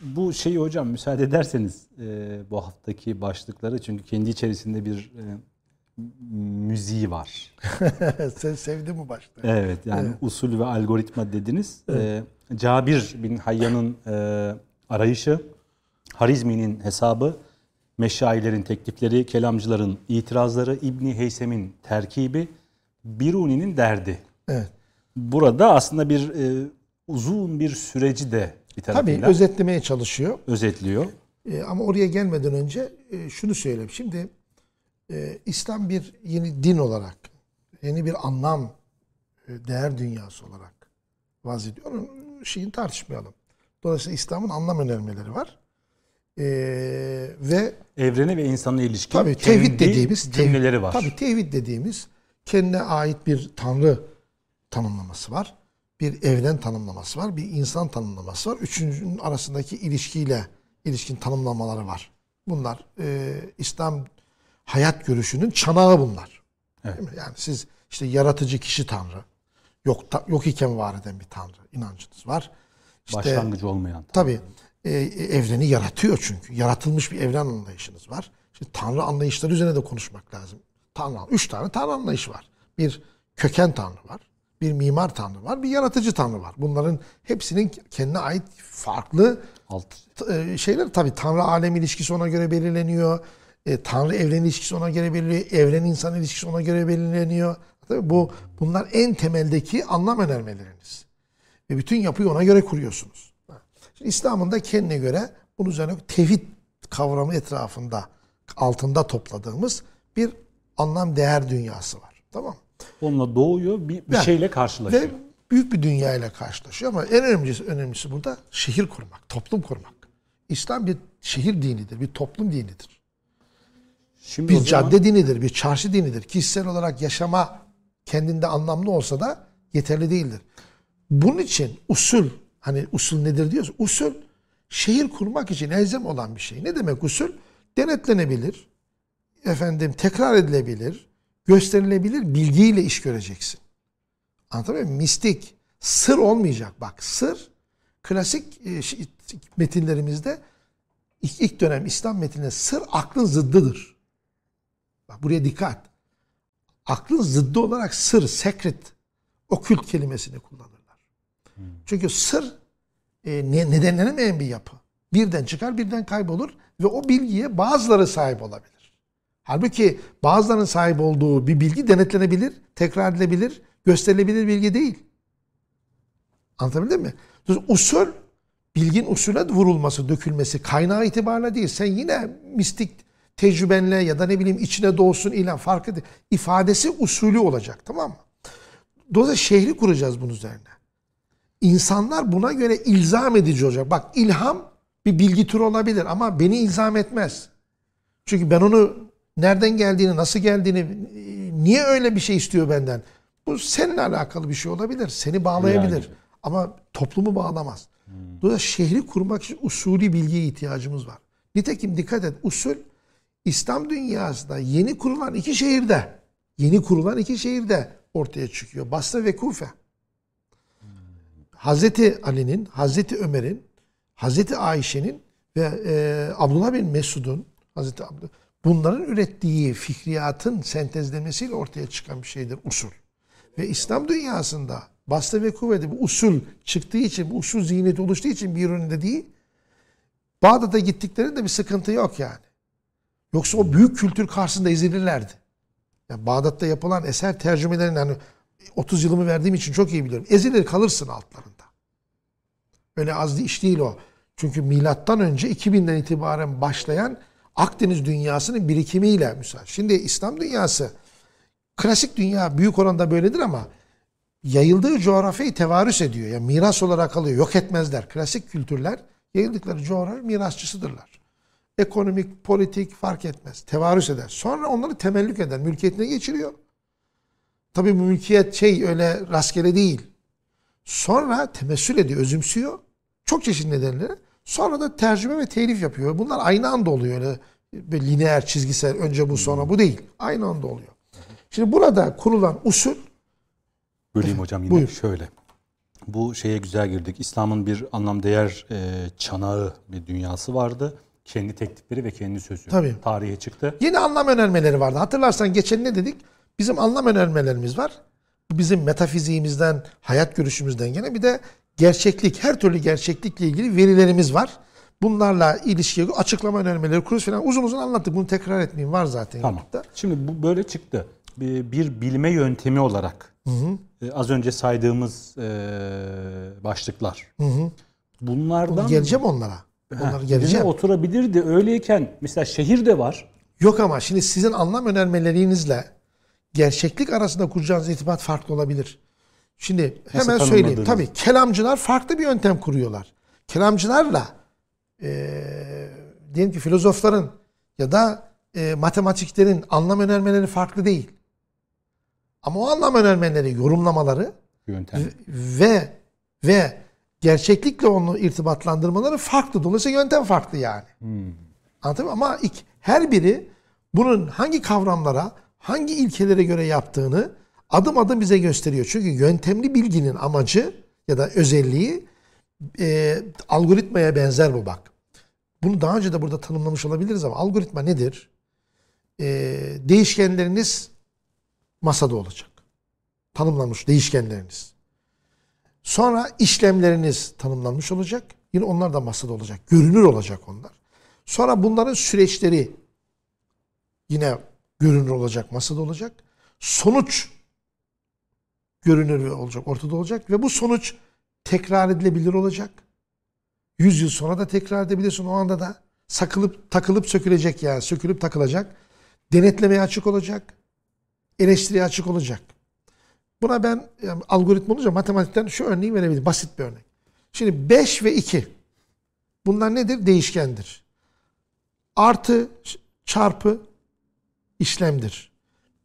bu şeyi hocam müsaade ederseniz e, bu haftaki başlıkları çünkü kendi içerisinde bir e, müziği var. <laughs> Sen sevdin mi başta? Evet yani usul ve algoritma dediniz. Ee, Cabir bin Hayyan'ın e, arayışı, Harizmi'nin hesabı, meşayilerin teklifleri, kelamcıların itirazları, İbni Heysem'in terkibi, Biruni'nin derdi. Evet. Burada aslında bir e, uzun bir süreci de bir Tabii tarafıyla özetlemeye çalışıyor. özetliyor. E, ama oraya gelmeden önce e, şunu söyleyeyim. Şimdi e, İslam bir yeni din olarak, yeni bir anlam, e, değer dünyası olarak vaz ediyor. Onun şeyini tartışmayalım. Dolayısıyla İslam'ın anlam önermeleri var. E, ve Evrene ve insana ilişkin Tabii tevhid dediğimiz cümleleri var. Tabii tevhid dediğimiz kendine ait bir tanrı tanımlaması var. Bir evren tanımlaması var. Bir insan tanımlaması var. Üçüncünün arasındaki ilişkiyle ilişkin tanımlamaları var. Bunlar e, İslam hayat görüşünün çanağı bunlar. Evet. Yani siz işte yaratıcı kişi tanrı, yok ta- yok iken var eden bir tanrı inancınız var. İşte, Başlangıcı olmayan. Tabii e, e, evreni yaratıyor çünkü. Yaratılmış bir evren anlayışınız var. Şimdi Tanrı anlayışları üzerine de konuşmak lazım. Tanrı, üç tane Tanrı anlayışı var. Bir köken Tanrı var. Bir mimar Tanrı var. Bir yaratıcı Tanrı var. Bunların hepsinin kendine ait farklı Alt, e, şeyler tabii Tanrı alem ilişkisi ona göre belirleniyor. E, Tanrı evren ilişkisi ona göre belirleniyor. Evren insan ilişkisi ona göre belirleniyor. Tabii bu bunlar en temeldeki anlam önermeleriniz. Ve bütün yapıyı ona göre kuruyorsunuz. Şimdi İslam'ın da kendine göre bunun üzerine tevhid kavramı etrafında altında topladığımız bir anlam değer dünyası var. Tamam onunla doğuyor, bir, bir Yani, şeyle karşılaşıyor. Ve büyük bir dünya ile karşılaşıyor ama en önemlisi, önemlisi burada şehir kurmak, toplum kurmak. İslam bir şehir dinidir, bir toplum dinidir. Şimdi Bir zaman- cadde dinidir, bir çarşı dinidir. Kişisel olarak yaşama kendinde anlamlı olsa da yeterli değildir. Bunun için usul, hani usul nedir diyoruz. Usul şehir kurmak için elzem olan bir şey. Ne demek usul? Denetlenebilir, efendim tekrar edilebilir, gösterilebilir bilgiyle iş göreceksin. Anlatabiliyor muyum? Mistik, sır olmayacak. Bak sır klasik e, metinlerimizde ilk, dönem İslam metininde sır aklın zıddıdır. Bak buraya dikkat. Aklın zıddı olarak sır, secret, okült kelimesini kullanırlar. Çünkü sır e, ne, nedenlenemeyen bir yapı. Birden çıkar, birden kaybolur ve o bilgiye bazıları sahip olabilir. Halbuki bazılarının sahip olduğu bir bilgi denetlenebilir, tekrar edilebilir, gösterilebilir bilgi değil. Anlatabildim mi? Usul, bilgin usule vurulması, dökülmesi kaynağı itibarıyla değil. Sen yine mistik tecrübenle ya da ne bileyim içine doğsun ilan farkı değil. İfadesi usulü olacak tamam mı? Dolayısıyla şehri kuracağız bunun üzerine. İnsanlar buna göre ilzam edici olacak. Bak ilham bir bilgi türü olabilir ama beni ilzam etmez. Çünkü ben onu nereden geldiğini, nasıl geldiğini, niye öyle bir şey istiyor benden? Bu seninle alakalı bir şey olabilir. Seni bağlayabilir. Gibi. Ama toplumu bağlamaz. Dolayısıyla şehri kurmak için usulü bilgiye ihtiyacımız var. Nitekim dikkat et usul İslam dünyasında yeni kurulan iki şehirde yeni kurulan iki şehirde ortaya çıkıyor. Basra ve Kufe. Hazreti Ali'nin, Hazreti Ömer'in, Hazreti Ayşe'nin ve e, Abdullah bin Mesud'un Hazreti Abdullah bunların ürettiği fikriyatın sentezlemesiyle ortaya çıkan bir şeydir usul. Ve İslam dünyasında Basra ve Kuvve'de bu usul çıktığı için, bu usul zihniyeti oluştuğu için bir üründe değil, Bağdat'a gittiklerinde bir sıkıntı yok yani. Yoksa o büyük kültür karşısında ezilirlerdi. Yani Bağdat'ta yapılan eser tercümelerin yani 30 yılımı verdiğim için çok iyi biliyorum. Ezilir kalırsın altlarında. Öyle az iş değil o. Çünkü milattan önce 2000'den itibaren başlayan Akdeniz dünyasının birikimiyle müsait. Şimdi İslam dünyası klasik dünya büyük oranda böyledir ama yayıldığı coğrafyayı tevarüs ediyor. Yani miras olarak alıyor. Yok etmezler. Klasik kültürler yayıldıkları coğrafya mirasçısıdırlar. Ekonomik, politik fark etmez. Tevarüs eder. Sonra onları temellük eder. Mülkiyetine geçiriyor. Tabii bu mülkiyet şey öyle rastgele değil. Sonra temessül ediyor, özümsüyor. Çok çeşitli nedenleri. Sonra da tercüme ve telif yapıyor. Bunlar aynı anda oluyor. Öyle böyle lineer, çizgisel, önce bu sonra bu değil. Aynı anda oluyor. Şimdi burada kurulan usul Böleyim hocam yine Buyur. şöyle. Bu şeye güzel girdik. İslam'ın bir anlam değer e, çanağı bir dünyası vardı. Kendi teklifleri ve kendi sözü. Tabii. Tarihe çıktı. Yeni anlam önermeleri vardı. Hatırlarsan geçen ne dedik? Bizim anlam önermelerimiz var. Bu bizim metafiziğimizden, hayat görüşümüzden gene bir de gerçeklik, her türlü gerçeklikle ilgili verilerimiz var. Bunlarla ilişkiye açıklama önermeleri kuruyoruz falan. Uzun uzun anlattık. Bunu tekrar etmeyeyim. Var zaten Tamam. YouTube'da. Şimdi bu böyle çıktı. Bir, bir bilme yöntemi olarak E, az önce saydığımız e, başlıklar. Bunlardan Geleceğim onlara. Onlara geleceğim. oturabilirdi. Öyleyken mesela şehir de var. Yok ama şimdi sizin anlam önermelerinizle gerçeklik arasında kuracağınız irtibat farklı olabilir. Şimdi Nasıl hemen söyleyeyim. Tabii kelamcılar farklı bir yöntem kuruyorlar. Kelamcılarla eee diyelim ki filozofların ya da eee, matematiklerin anlam önermeleri farklı değil. Ama o anlam önermeleri, yorumlamaları Yöntem. ve ve gerçeklikle onu irtibatlandırmaları farklı. Dolayısıyla yöntem farklı yani. Anladın mı? Ama ilk, her biri bunun hangi kavramlara, hangi ilkelere göre yaptığını adım adım bize gösteriyor. Çünkü yöntemli bilginin amacı ya da özelliği e, algoritmaya benzer bu bak. Bunu daha önce de burada tanımlamış olabiliriz ama algoritma nedir? E, değişkenleriniz masada olacak. Tanımlanmış değişkenleriniz. Sonra işlemleriniz tanımlanmış olacak. Yine onlar da masada olacak. Görünür olacak onlar. Sonra bunların süreçleri yine görünür olacak, masada olacak. Sonuç görünür olacak, ortada olacak ve bu sonuç tekrar edilebilir olacak. Yüz yıl sonra da tekrar edebilirsin o anda da. Sakılıp takılıp sökülecek yani. Sökülüp takılacak. Denetlemeye açık olacak. Eleştiriye açık olacak. Buna ben yani algoritma olunca matematikten şu örneği verebilirim. Basit bir örnek. Şimdi 5 ve 2. Bunlar nedir? Değişkendir. Artı çarpı işlemdir.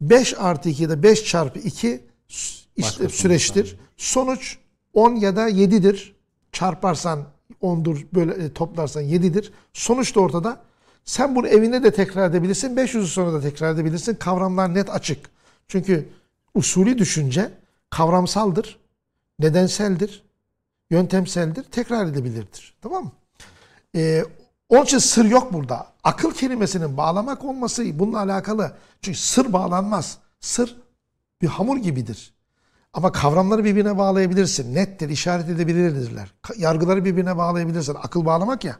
5 artı 2 ya da 5 çarpı 2 Başka işte, süreçtir. sonuçlar. Sonuç 10 ya da 7'dir. Çarparsan 10'dur, böyle e, toplarsan 7'dir. Sonuç da ortada. Sen bunu evinde de tekrar edebilirsin. 500 yıl sonra da tekrar edebilirsin. Kavramlar net açık. Çünkü usulü düşünce kavramsaldır, nedenseldir, yöntemseldir, tekrar edebilirdir. Tamam mı? Ee, onun için sır yok burada. Akıl kelimesinin bağlamak olması bununla alakalı. Çünkü sır bağlanmaz. Sır bir hamur gibidir. Ama kavramları birbirine bağlayabilirsin. Nettir, işaret edebilirler. Yargıları birbirine bağlayabilirsin. Akıl bağlamak ya.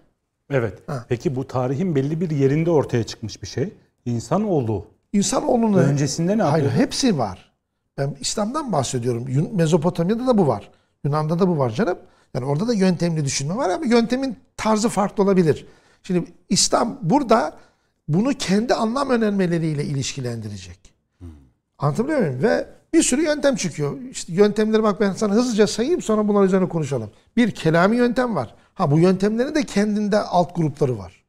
Evet. Ha. Peki bu tarihin belli bir yerinde ortaya çıkmış bir şey. İnsanoğlu İnsanoğlunu... öncesinde ne Hayır, yapıyor? hepsi var. Ben İslam'dan bahsediyorum. Mezopotamya'da da bu var. Yunan'da da bu var canım. Yani orada da yöntemli düşünme var ama yöntemin tarzı farklı olabilir. Şimdi İslam burada bunu kendi anlam önermeleriyle ilişkilendirecek. Anlatabiliyor muyum? Ve bir sürü yöntem çıkıyor. İşte yöntemleri bak ben sana hızlıca sayayım sonra bunlar üzerine konuşalım. Bir kelami yöntem var. Ha bu yöntemlerin de kendinde alt grupları var.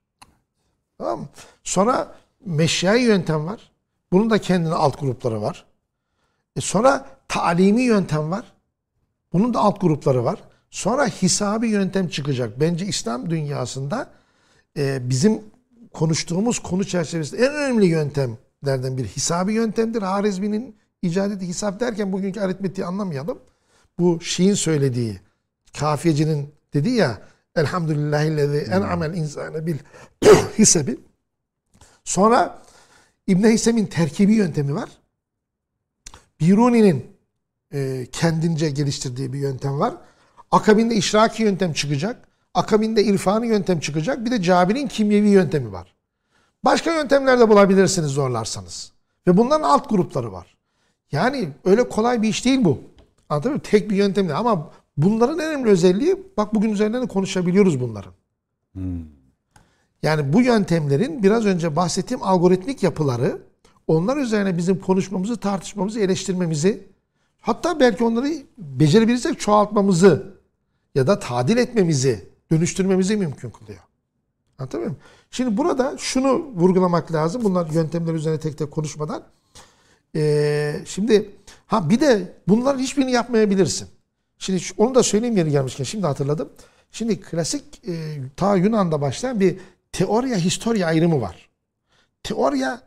Tamam mı? Sonra meşyai yöntem var. Bunun da kendine alt grupları var. E sonra talimi yöntem var. Bunun da alt grupları var. Sonra hisabi yöntem çıkacak. Bence İslam dünyasında e, bizim konuştuğumuz konu çerçevesinde en önemli yöntemlerden biri hisabi yöntemdir. Harizmi'nin icat ettiği hesap derken bugünkü aritmetiği anlamayalım. Bu Şii'nin söylediği, kafiyecinin dediği ya Elhamdülillahillezî en'amel insane bil <clears throat> hisabi. Sonra İbn Hisem'in terkibi yöntemi var. Biruni'nin e, kendince geliştirdiği bir yöntem var. Akabinde işraki yöntem çıkacak. Akabinde irfani yöntem çıkacak. Bir de Cabir'in kimyevi yöntemi var. Başka yöntemler de bulabilirsiniz zorlarsanız. Ve bunların alt grupları var. Yani öyle kolay bir iş değil bu. Anladın mı? Tek bir yöntem değil. Ama bunların en önemli özelliği bak bugün üzerinden de konuşabiliyoruz bunların. Yani bu yöntemlerin biraz önce bahsettiğim algoritmik yapıları onlar üzerine bizim konuşmamızı, tartışmamızı, eleştirmemizi hatta belki onları becerebilirsek çoğaltmamızı ya da tadil etmemizi, dönüştürmemizi mümkün kılıyor. Anlatabiliyor muyum? Şimdi burada şunu vurgulamak lazım. Bunlar yöntemler üzerine tek tek konuşmadan. Ee, şimdi ha bir de bunların hiçbirini yapmayabilirsin. Şimdi onu da söyleyeyim yeri gelmişken şimdi hatırladım. Şimdi klasik e, ta Yunan'da başlayan bir teorya historia ayrımı var. Teorya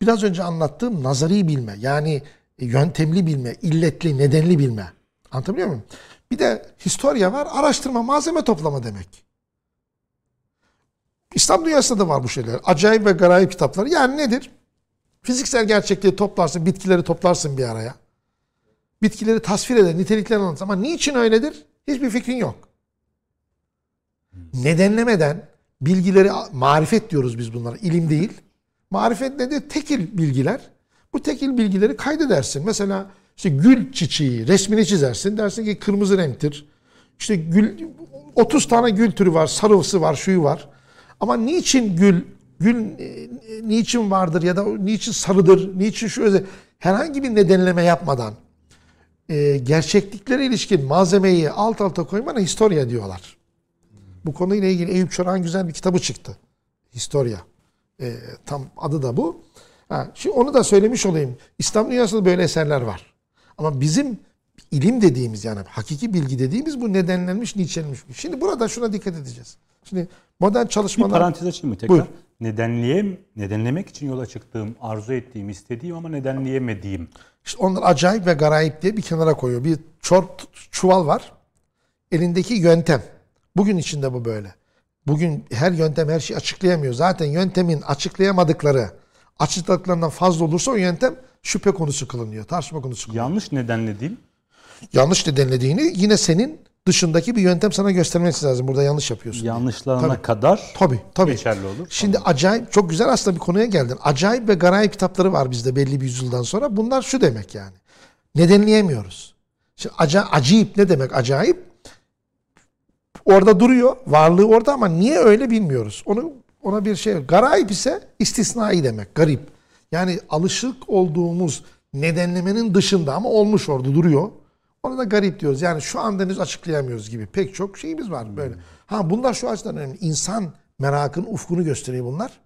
biraz önce anlattığım nazari bilme yani e, yöntemli bilme, illetli, nedenli bilme. Anlatabiliyor muyum? Bir de historia var, araştırma, malzeme toplama demek. İslam dünyasında da var bu şeyler. Acayip ve garayip kitapları. Yani nedir? Fiziksel gerçekliği toplarsın, bitkileri toplarsın bir araya. Bitkileri tasvir eder, niteliklerini anlatır. Ama niçin öyledir? Hiçbir fikrin yok. Nedenlemeden bilgileri, marifet diyoruz biz bunlara, ilim değil. Marifet nedir? Tekil bilgiler. Bu tekil bilgileri kaydedersin. Mesela İşte gül çiçeği resmini çizersin. Dersin ki kırmızı renktir. İşte gül 30 tane gül türü var. Sarısı var, şuyu var. Ama niçin gül gül e, niçin vardır ya da niçin sarıdır, niçin şu özel herhangi bir nedenleme yapmadan e, gerçekliklere ilişkin malzemeyi alt alta koymana historia diyorlar. Bu konuyla ilgili Eyüp Çorak'ın güzel bir kitabı çıktı. Historia. E, tam adı da bu. Ha, şimdi onu da söylemiş olayım. İslam dünyasında böyle eserler var. Ama bizim ilim dediğimiz yani hakiki bilgi dediğimiz bu nedenlenmiş, niçelenmiş. Şimdi burada şuna dikkat edeceğiz. Şimdi modern Bir çalışmalar... parantez açayım mı tekrar? Buyur. Nedenleyem, nedenlemek için yola çıktığım, arzu ettiğim, istediğim ama nedenleyemediğim. İşte onlar acayip ve garayip diye bir kenara koyuyor. Bir çort, çuval var. Elindeki yöntem. Bugün içinde bu böyle. Bugün her yöntem her şeyi açıklayamıyor. Zaten yöntemin açıklayamadıkları açıkladıklarından fazla olursa o yöntem şüphe konusu kılınıyor. Tartışma konusu kılınıyor. Yanlış nedenlediğim Yanlış nedenlediğini yine senin dışındaki bir yöntem sana göstermesi lazım. Burada yanlış yapıyorsun. diye. yanlışlarına Tabii. kadar Tabii tabii. geçerli olur. Şimdi acayip çok güzel aslında bir konuya geldin. Acayip ve garayip kitapları var bizde belli bir yüzyıldan sonra. Bunlar şu demek yani. Nedenleyemiyoruz. Şimdi aca, acayip ne demek acayip? Orada duruyor. Varlığı orada ama niye öyle bilmiyoruz. Onu ona bir şey. Garayip ise istisnai demek. Garip. Yani alışık olduğumuz nedenlemenin dışında ama olmuş orada duruyor. Ona da garip diyoruz. Yani şu anda henüz açıklayamıyoruz gibi pek çok şeyimiz var böyle. Ha bunlar şu açıdan önemli. İnsan merakın ufkunu gösteriyor bunlar.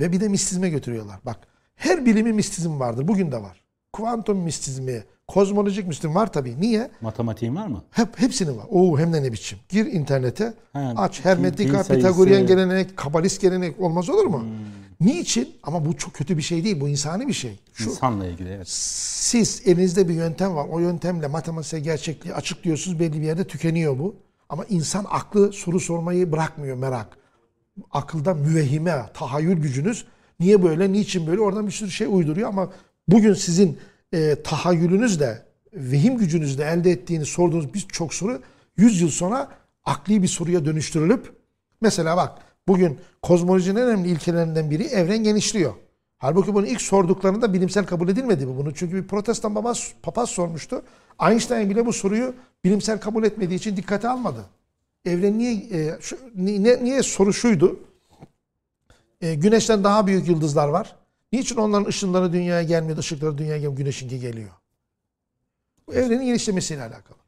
Ve bir de mistizme götürüyorlar. Bak her bilimin mistizmi vardır. Bugün de var. Kuantum mistizmi, kozmolojik mistizmi var tabii. Niye? Matematiğin var mı? Hep hepsinin var. Oo hem de ne biçim. Gir internete, Ha, aç hermetika, pi sayısı. Pitagoryen gelenek, kabalist gelenek olmaz olur mu? Niçin? Ama bu çok kötü bir şey değil. Bu insani bir şey. Şu İnsanla ilgili evet. siz elinizde bir yöntem var. O yöntemle matematiksel gerçekliği açıklıyorsunuz. Belli bir yerde tükeniyor bu. Ama insan aklı soru sormayı bırakmıyor merak. Akılda müvehime, tahayyül gücünüz niye böyle, niçin böyle oradan bir sürü şey uyduruyor ama bugün sizin e, tahayyülünüzle, vehim gücünüzle elde ettiğiniz, sorduğunuz birçok soru 100 yıl sonra akli bir soruya dönüştürülüp mesela bak bugün kozmolojinin en önemli ilkelerinden biri evren genişliyor. Halbuki bunu ilk sorduklarında bilimsel kabul edilmedi bu. Bunu çünkü bir protestan papaz, papaz sormuştu. Einstein bile bu soruyu bilimsel kabul etmediği için dikkate almadı. Evren niye e, şu, ni- ne, niye soru şuydu? E, güneşten daha büyük yıldızlar var. Niçin onların ışınları dünyaya gelmiyor, ışıkları dünyaya gelmiyor, güneşinki geliyor? Bu evrenin genişlemesiyle alakalı.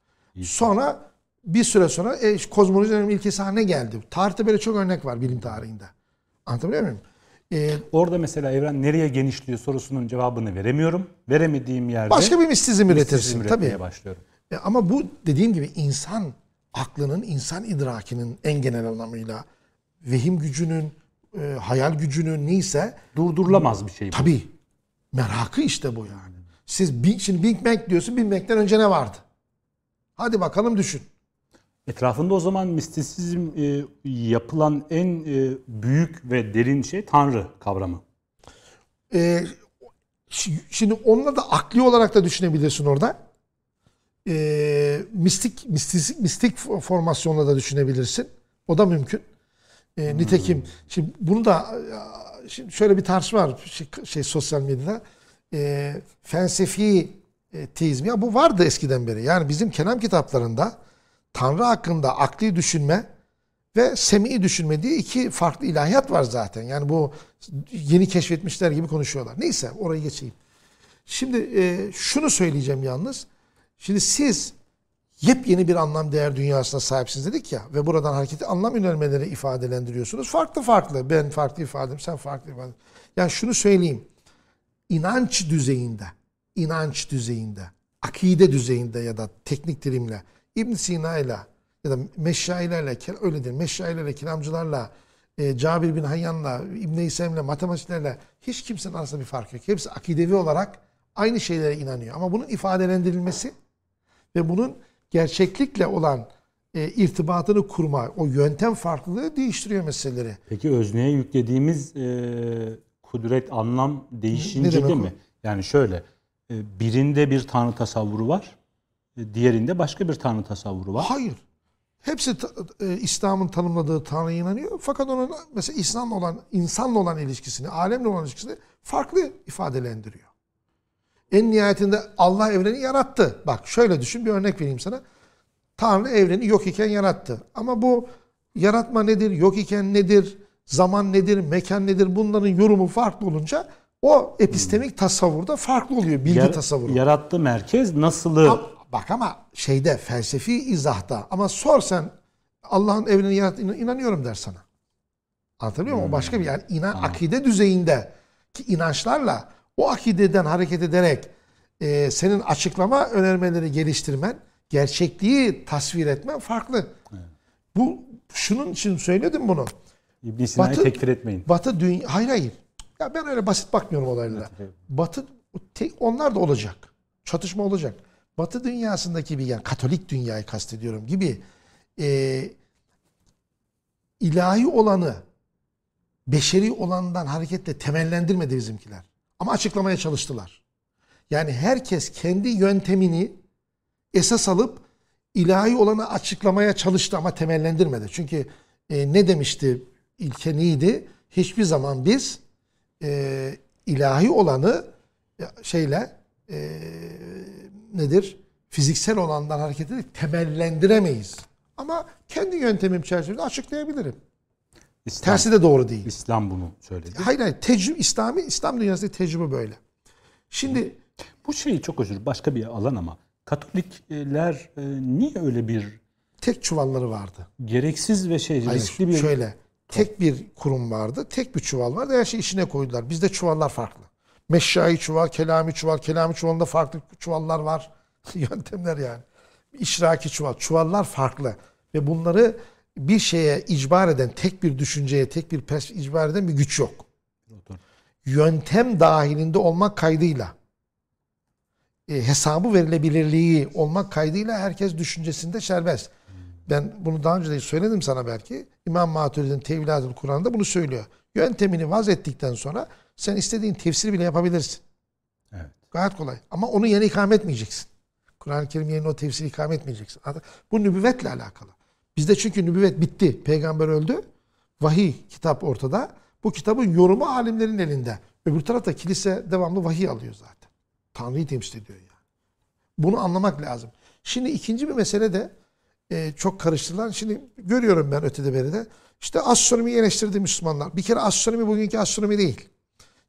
Sonra bir süre sonra e, kozmolojinin önemli ilkesi haline geldi. Tarihte böyle çok örnek var bilim tarihinde. Anlatabiliyor muyum? E, Orada mesela evren nereye genişliyor sorusunun cevabını veremiyorum. Veremediğim yerde başka bir mistizm üretirsin. Tabii. başlıyorum. E, ama bu dediğim gibi insan aklının, insan idrakinin en genel anlamıyla vehim gücünün, e, hayal gücünün neyse Durdurulamaz bir şey bu. tabii merakı işte bu yani. Siz Big, şimdi Big Bang diyorsun, Big Bang'den önce ne vardı? Hadi bakalım düşün. Etrafında o zaman mistisizm e, yapılan en e, büyük ve derin şey Tanrı kavramı. E, şi- şimdi onunla da akli olarak da düşünebilirsin orada. E, mistik, mistik, mistik formasyonla da düşünebilirsin. O da mümkün. E, nitekim şimdi bunu da şimdi şöyle bir tartışma var şey, şey sosyal medyada. E, felsefi e, teizm ya bu vardı eskiden beri. Yani bizim kelam kitaplarında Tanrı hakkında akli düşünme ve sem'i düşünme diye iki farklı ilahiyat var zaten. Yani bu yeni keşfetmişler gibi konuşuyorlar. Neyse orayı geçeyim. Şimdi e, şunu söyleyeceğim yalnız. Şimdi siz yepyeni bir anlam değer dünyasına sahipsiniz dedik ya ve buradan hareketi anlam önermeleri ifadelendiriyorsunuz. Farklı farklı. Ben farklı ifadem, sen farklı ifadem. Yani şunu söyleyeyim. İnanç düzeyinde, inanç düzeyinde, akide düzeyinde ya da teknik terimle İbn Sina ile ya da meşayilerle, öyle değil, meşayilerle, kelamcılarla, e, Cabir bin Hayyan'la, İbn-i İsem'le, matematiklerle hiç kimsenin arasında bir fark yok. Hepsi akidevi olarak aynı şeylere inanıyor. Ama bunun ifadelendirilmesi ve bunun gerçeklikle olan e, irtibatını kurma, o yöntem farklılığı değiştiriyor meseleleri. Peki özneye yüklediğimiz e, kudret, anlam değişince değil o? mi? Yani şöyle, e, birinde bir tanrı tasavvuru var, diğerinde başka bir tanrı tasavvuru var. Hayır. Hepsi e, İslam'ın tanımladığı Tanrı'ya inanıyor. Fakat onun mesela İslam'la olan, insanla olan ilişkisini, alemle olan ilişkisini farklı ifadelendiriyor. En nihayetinde Allah evreni yarattı. Bak şöyle düşün bir örnek vereyim sana. Tanrı evreni yok iken yarattı. Ama bu yaratma nedir, yok iken nedir, zaman nedir, mekan nedir bunların yorumu farklı olunca o epistemik tasavvurda farklı oluyor bilgi Yar- tasavvuru. Yarattığı merkez nasılı? Ama- Bak ama şeyde felsefi izahta ama sor sen Allah'ın evreni yarattığına inanıyorum der sana. Anlatabiliyor muyum? O başka bir yani inan, akide düzeyinde ki inançlarla o akideden hareket ederek e, senin açıklama önermeleri geliştirmen, gerçekliği tasvir etmen farklı. Bu şunun için söyledim bunu. İbn Sina'yı tekfir etmeyin. Batı dünya hayır hayır. Ya ben öyle basit bakmıyorum olaylara. Evet. Batı te- onlar da olacak. Çatışma olacak. Batı dünyasındaki bir yani Katolik dünyayı kastediyorum gibi e, ilahi olanı beşeri olandan hareketle temellendirmedi bizimkiler. Ama açıklamaya çalıştılar. Yani herkes kendi yöntemini esas alıp ilahi olanı açıklamaya çalıştı ama temellendirmedi. Çünkü e, ne demişti ilke neydi? Hiçbir zaman biz e, ilahi olanı ya, şeyle e, nedir? Fiziksel olandan hareket edip temellendiremeyiz. Ama kendi yöntemim çerçevesinde açıklayabilirim. İslam, Tersi de doğru değil. İslam bunu söyledi. Hayır hayır. Tecrübe, İslami, İslam dünyasındaki tecrübe böyle. Şimdi Bu şey çok özür başka bir alan ama Katolikler e, niye öyle bir tek çuvalları vardı. gereksiz ve şey Hayır, riskli bir şöyle. Tek bir kurum vardı. Tek bir çuval vardı. Her şeyi içine koydular. Bizde çuvallar farklı. Meşşai çuval, kelami çuval. Kelami çuvalında farklı çuvallar var. <laughs> Yöntemler yani. İşraki çuval. Çuvallar farklı. Ve bunları bir şeye icbar eden, tek bir düşünceye, tek bir pers icbar eden bir güç yok. Yöntem dahilinde olmak kaydıyla e, hesabı verilebilirliği olmak kaydıyla herkes düşüncesinde serbest. Ben bunu daha önce de söyledim sana belki. İmam Maturidi'nin Tevhilatül Kur'an'da bunu söylüyor. Yöntemini vaz ettikten sonra sen istediğin tefsiri bile yapabilirsin. Evet. Gayet kolay. Ama onu yeni ikame etmeyeceksin. Kur'an-ı Kerim yerine o tefsiri ikame etmeyeceksin. Bu nübüvvetle alakalı. Bizde çünkü nübüvvet bitti. Peygamber öldü. Vahiy kitap ortada. Bu kitabın yorumu alimlerin elinde. Öbür tarafta kilise devamlı vahiy alıyor zaten. Tanrı'yı temsil ediyor yani. Bunu anlamak lazım. Şimdi ikinci bir mesele de e, çok karıştırılan. Şimdi görüyorum ben ötede beride. İşte astronomiyi eleştirdi Müslümanlar. Bir kere astronomi bugünkü astronomi değil.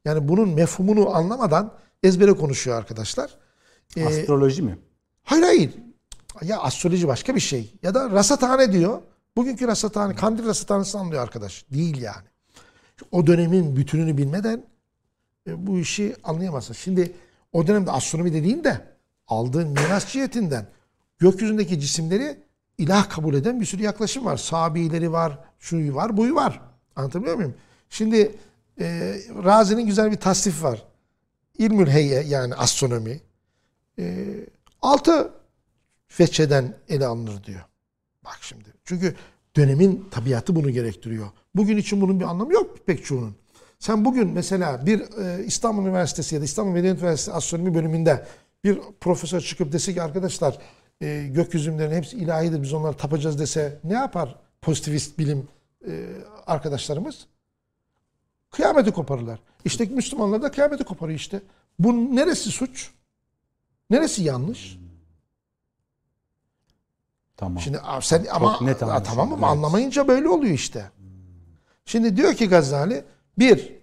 Yani bunun mefhumunu anlamadan ezbere konuşuyor arkadaşlar. E, astroloji mi? Hayır hayır. Ya astroloji başka bir şey. Ya da rasathane diyor. Bugünkü rasathane, kandil rasathanesini anlıyor arkadaş. Değil yani. O dönemin bütününü bilmeden e, bu işi anlayamazsın. Şimdi o dönemde astronomi dediğinde aldığın miras cihetinden gökyüzündeki cisimleri ilah kabul eden bir sürü yaklaşım var. Sabileri var, şuyu var, buyu var. Anlatabiliyor muyum? Şimdi e, Razi'nin güzel bir tasnif var. İlmül heyye yani astronomi. E, altı veçeden ele alınır diyor. Bak şimdi. Çünkü dönemin tabiatı bunu gerektiriyor. Bugün için bunun bir anlamı yok pek çoğunun. Sen bugün mesela bir e, İstanbul Üniversitesi ya da İstanbul Medeniyet Üniversitesi astronomi bölümünde bir profesör çıkıp dese ki arkadaşlar e, gökyüzümlerin hepsi ilahidir biz onlara tapacağız dese ne yapar pozitivist bilim e, arkadaşlarımız? Kıyameti koparırlar. İşte Müslümanlar da kıyameti koparıyor işte. Bu neresi suç? Neresi yanlış? Tamam. Şimdi sen ama net a- tamam mı? evet. Anlamayınca böyle oluyor işte. Şimdi diyor ki Gazali bir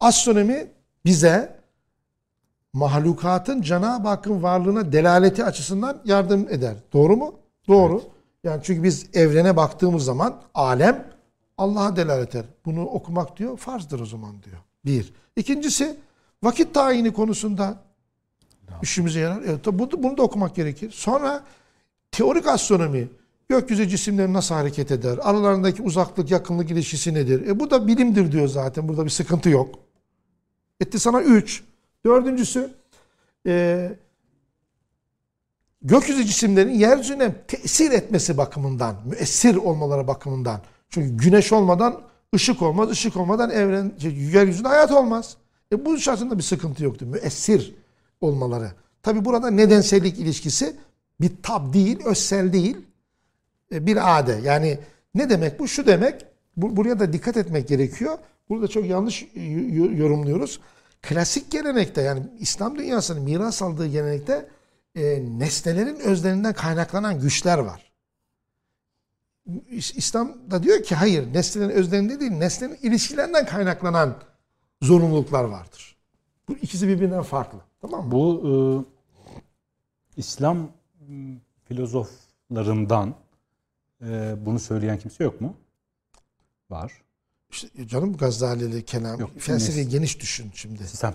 astronomi bize mahlukatın Cenab-ı Hakk'ın varlığına delaleti açısından yardım eder. Doğru mu? Doğru. Yani çünkü biz evrene baktığımız zaman alem Allah'a delalet eder. Bunu okumak diyor farzdır o zaman diyor. Bir. İkincisi vakit tayini konusunda işimize yarar. Evet, bunu, bunu da okumak gerekir. Sonra teorik astronomi gökyüzü cisimleri nasıl hareket eder? Aralarındaki uzaklık yakınlık ilişkisi nedir? E bu da bilimdir diyor zaten. Burada bir sıkıntı yok. Etti sana üç. Dördüncüsü e, gökyüzü cisimlerin yeryüzüne tesir etmesi bakımından, müessir olmaları bakımından. Çünkü güneş olmadan ışık olmaz, ışık olmadan evren, şey, yeryüzünde hayat olmaz. E bu şartında bir sıkıntı yoktu. Müessir olmaları. Tabi burada nedensellik ilişkisi bir tab değil, özsel değil, e, bir ade. Yani ne demek bu? Şu demek, bu, buraya da dikkat etmek gerekiyor. Burada çok yanlış yorumluyoruz. klasik gelenekte yani İslam dünyasının miras aldığı gelenekte e, nesnelerin özlerinden kaynaklanan güçler var. İs- İslam da diyor ki hayır nesnelerin özlerinde değil nesnelerin ilişkilerinden kaynaklanan zorunluluklar vardır. Bu ikisi birbirinden farklı. Tamam mı? Bu e, İslam m, filozoflarından e, bunu söyleyen kimse yok mu? Var. İşte canım Gazali'li, Kelam, Yok, felsefeyi geniş düşün şimdi. Sen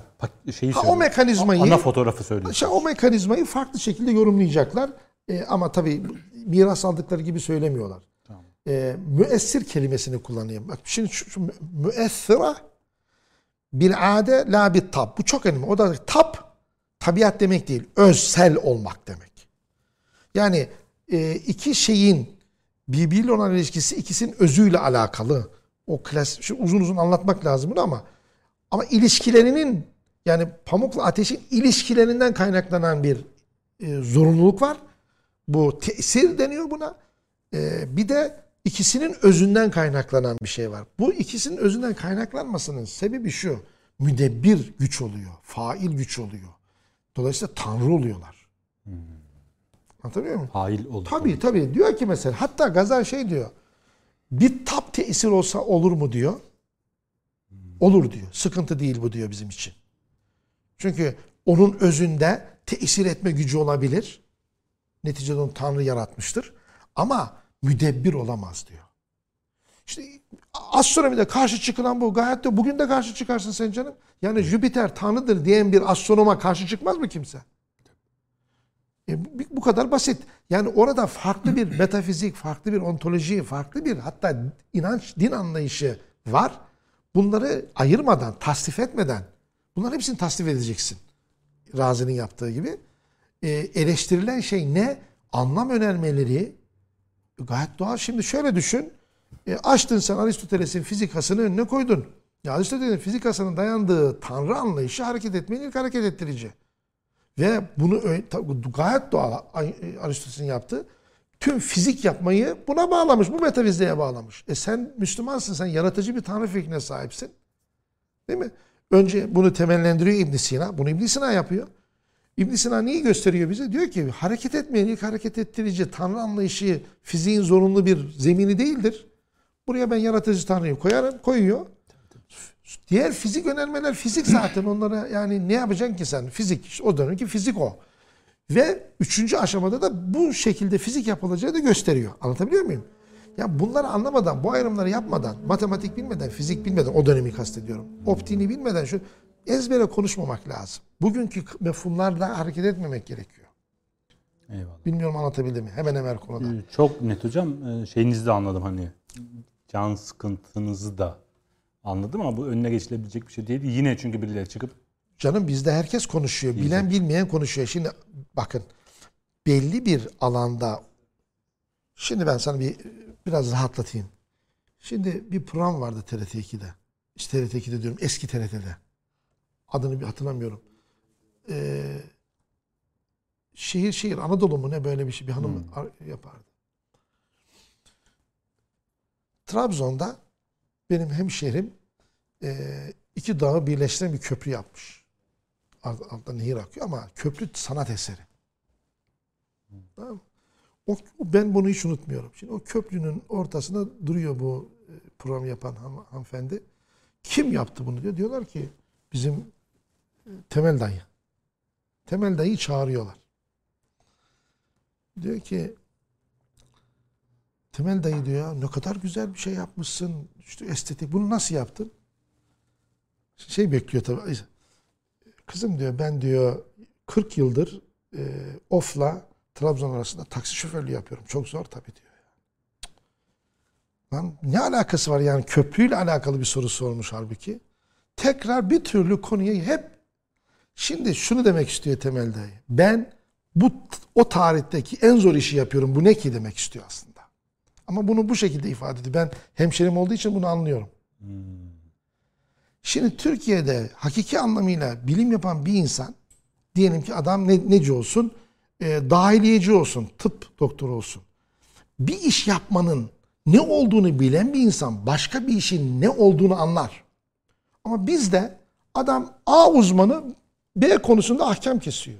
şeyi Ha, o mekanizmayı Ana fotoğrafı söylüyorsun. İşte o mekanizmayı farklı şekilde yorumlayacaklar. E, ama tabii miras aldıkları gibi söylemiyorlar. E, müessir kelimesini kullanayım. Bak şimdi şu, şu mü- müessira bil ade la tab. Bu çok önemli. O da tab tabiat demek değil. Özsel olmak demek. Yani e, iki şeyin birbiriyle olan ilişkisi ikisinin özüyle alakalı. O klas şu uzun uzun anlatmak lazım bunu ama ama ilişkilerinin yani pamukla ateşin ilişkilerinden kaynaklanan bir e, zorunluluk var. Bu tesir deniyor buna. E, bir de ikisinin özünden kaynaklanan bir şey var. Bu ikisinin özünden kaynaklanmasının sebebi şu. Müdebbir güç oluyor. Fail güç oluyor. Dolayısıyla tanrı oluyorlar. Anlatabiliyor muyum? Hail oldu. Tabii tabii. Diyor ki mesela hatta Gazal şey diyor. Bir tap tesir olsa olur mu diyor. Olur diyor. Sıkıntı değil bu diyor bizim için. Çünkü onun özünde tesir etme gücü olabilir. Neticede onu Tanrı yaratmıştır. Ama müdebbir olamaz diyor. İşte astronomide karşı çıkılan bu. Gayet de bugün de karşı çıkarsın sen canım. Yani Jüpiter Tanrı'dır diyen bir astronoma karşı çıkmaz mı kimse? E, bu, kadar basit. Yani orada farklı bir <clears throat> metafizik, farklı bir ontoloji, farklı bir hatta inanç, din anlayışı var. Bunları ayırmadan, tasnif etmeden bunların hepsini tasnif edeceksin. Razi'nin yaptığı gibi. E, eleştirilen şey ne? Anlam önermeleri gayet doğal. Şimdi şöyle düşün. E, açtın sen Aristoteles'in fizikasını önüne koydun. Ya Aristoteles'in fizikasının dayandığı tanrı anlayışı hareket etmeyin ilk hareket ettirici. Ve bunu gayet doğal Aristoteles'in yaptığı tüm fizik yapmayı buna bağlamış. Bu metafiziğe bağlamış. E sen Müslümansın. Sen yaratıcı bir tanrı fikrine sahipsin. Değil mi? Önce bunu temellendiriyor ibn Sina. Bunu ibn Sina yapıyor. İbn Sina neyi gösteriyor bize? Diyor ki hareket etmeyen ilk hareket ettirici tanrı anlayışı fiziğin zorunlu bir zemini değildir. Buraya ben yaratıcı tanrıyı koyarım. Koyuyor. Diğer fizik önermeler fizik zaten onlara yani ne yapacaksın ki sen? Fizik. O dönemki fizik o. Ve üçüncü aşamada da bu şekilde fizik yapılacağı da gösteriyor. Anlatabiliyor muyum? Ya bunları anlamadan, bu ayrımları yapmadan, matematik bilmeden, fizik bilmeden, o dönemi kastediyorum. Optiğini bilmeden şu ezbere konuşmamak lazım. Bugünkü mefhumlarla hareket etmemek gerekiyor. Eyvallah. Bilmiyorum anlatabildim mi? Hemen hemen konuda. Ee, Çok net hocam. Ee, Şeyinizi de anladım hani. Can sıkıntınızı da anladım ama bu önüne geçilebilecek bir şey değil. Yine çünkü birileri çıkıp Canım bizde herkes konuşuyor. Bilen bilmeyen konuşuyor. Şimdi bakın belli bir alanda şimdi ben sana bir biraz rahatlatayım. Şimdi bir program vardı TRT 2'de. İşte TRT 2'de diyorum eski TRT'de. Adını bir hatırlamıyorum. Ee, şehir şehir Anadolu mu ne böyle bir şey bir hanım ar- yapardı. Trabzon'da benim hemşehrim e, iki dağı birleştiren bir köprü yapmış. Alt- Alttan nehir akıyor ama köprü sanat eseri. Tamam? O, ben bunu hiç unutmuyorum. Şimdi o köprünün ortasında duruyor bu e, program yapan han- hanımefendi. Kim yaptı bunu diyor. Diyorlar ki bizim Temel dayı. Temel dayı çağırıyorlar. Diyor ki Temel dayı diyor ne kadar güzel bir şey yapmışsın. İşte estetik. Bunu nasıl yaptın? Şey bekliyor tabii. Kızım diyor ben diyor 40 yıldır e, Of'la Trabzon arasında taksi şoförlüğü yapıyorum. Çok zor tabii diyor. Lan ne alakası var yani köprüyle alakalı bir soru sormuş halbuki. Tekrar bir türlü konuya hep şimdi şunu demek istiyor Temel dayı. Ben bu o tarihteki en zor işi yapıyorum. Bu ne ki demek istiyor aslında. Ama bunu bu şekilde ifade ediyor. Ben hemşerim olduğu için bunu anlıyorum. Şimdi Türkiye'de hakiki anlamıyla bilim yapan bir insan, diyelim ki adam ne, neci olsun, e, dahiliyeci olsun, tıp doktoru olsun. Bir iş yapmanın ne olduğunu bilen bir insan başka bir işin ne olduğunu anlar. Ama bizde Adam A uzmanı B konusunda ahkam kesiyor.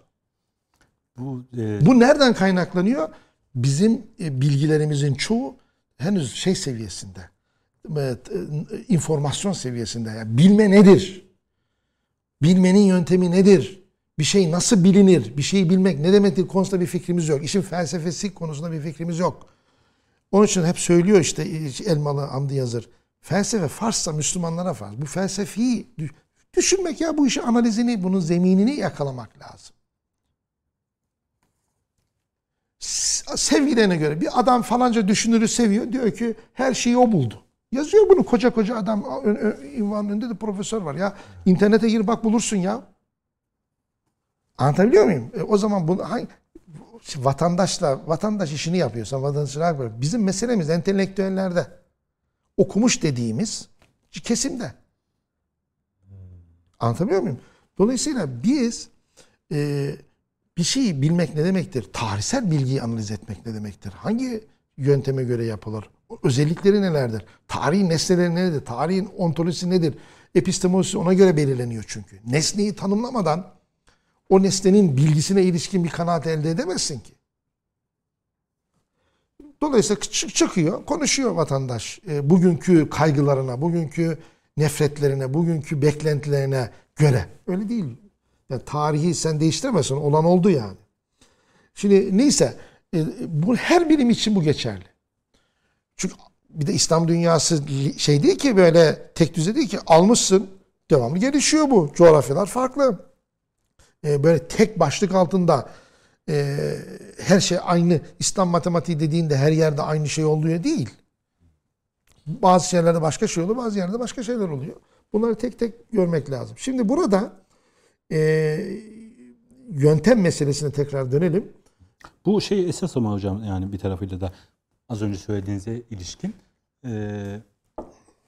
Bu e, Bu nereden kaynaklanıyor? Bizim e, bilgilerimizin çoğu henüz şey seviyesinde. Evet, e, informasyon seviyesinde. Yani bilme nedir? Bilmenin yöntemi nedir? Bir şey nasıl bilinir? Bir şeyi bilmek ne demektir konusunda bir fikrimiz yok. İşin felsefesi konusunda bir fikrimiz yok. Onun için hep söylüyor işte Elmalı Hamdi Yazır. Felsefe Farsça Müslümanlara farz. Bu felsefeyi düşünmek ya bu işi analizini, bunun zeminini yakalamak lazım. Sevgilerine göre bir adam falanca düşünürü seviyor. Diyor ki her şeyi o buldu. Yazıyor bunu koca koca adam ünvanın önünde de profesör var ya. internete gir bak bulursun ya. Anlatabiliyor muyum? E, o zaman bunu hangi, vatandaşla vatandaş işini yapıyorsan vatandaşlar yapıyor. Bizim meselemiz entelektüellerde okumuş dediğimiz kesimde. Anlatabiliyor muyum? Dolayısıyla biz e, bir şeyi bilmek ne demektir? Tarihsel bilgiyi analiz etmek ne demektir? Hangi yönteme göre yapılır? Özellikleri nelerdir? Tarihin nesneleri nedir? Tarihin ontolojisi nedir? Epistemolojisi ona göre belirleniyor çünkü. Nesneyi tanımlamadan o nesnenin bilgisine ilişkin bir kanaat elde edemezsin ki. Dolayısıyla çıkıyor, konuşuyor vatandaş. E, bugünkü kaygılarına, bugünkü nefretlerine, bugünkü beklentilerine göre. Öyle değil. Yani tarihi sen değiştiremezsin. Olan oldu yani. Şimdi neyse e, bu her bilim için bu geçerli. Çünkü bir de İslam dünyası şey değil ki böyle tek düze değil ki almışsın devamlı gelişiyor bu. Coğrafyalar farklı. E, böyle tek başlık altında e, her şey aynı. İslam matematiği dediğinde her yerde aynı şey oluyor değil. Bazı yerlerde başka şey oluyor, bazı yerlerde başka şeyler oluyor. Bunları tek tek görmek lazım. Şimdi burada e, yöntem meselesine tekrar dönelim. Bu şey esas ama hocam yani bir tarafıyla da az önce söylediğinize ilişkin e,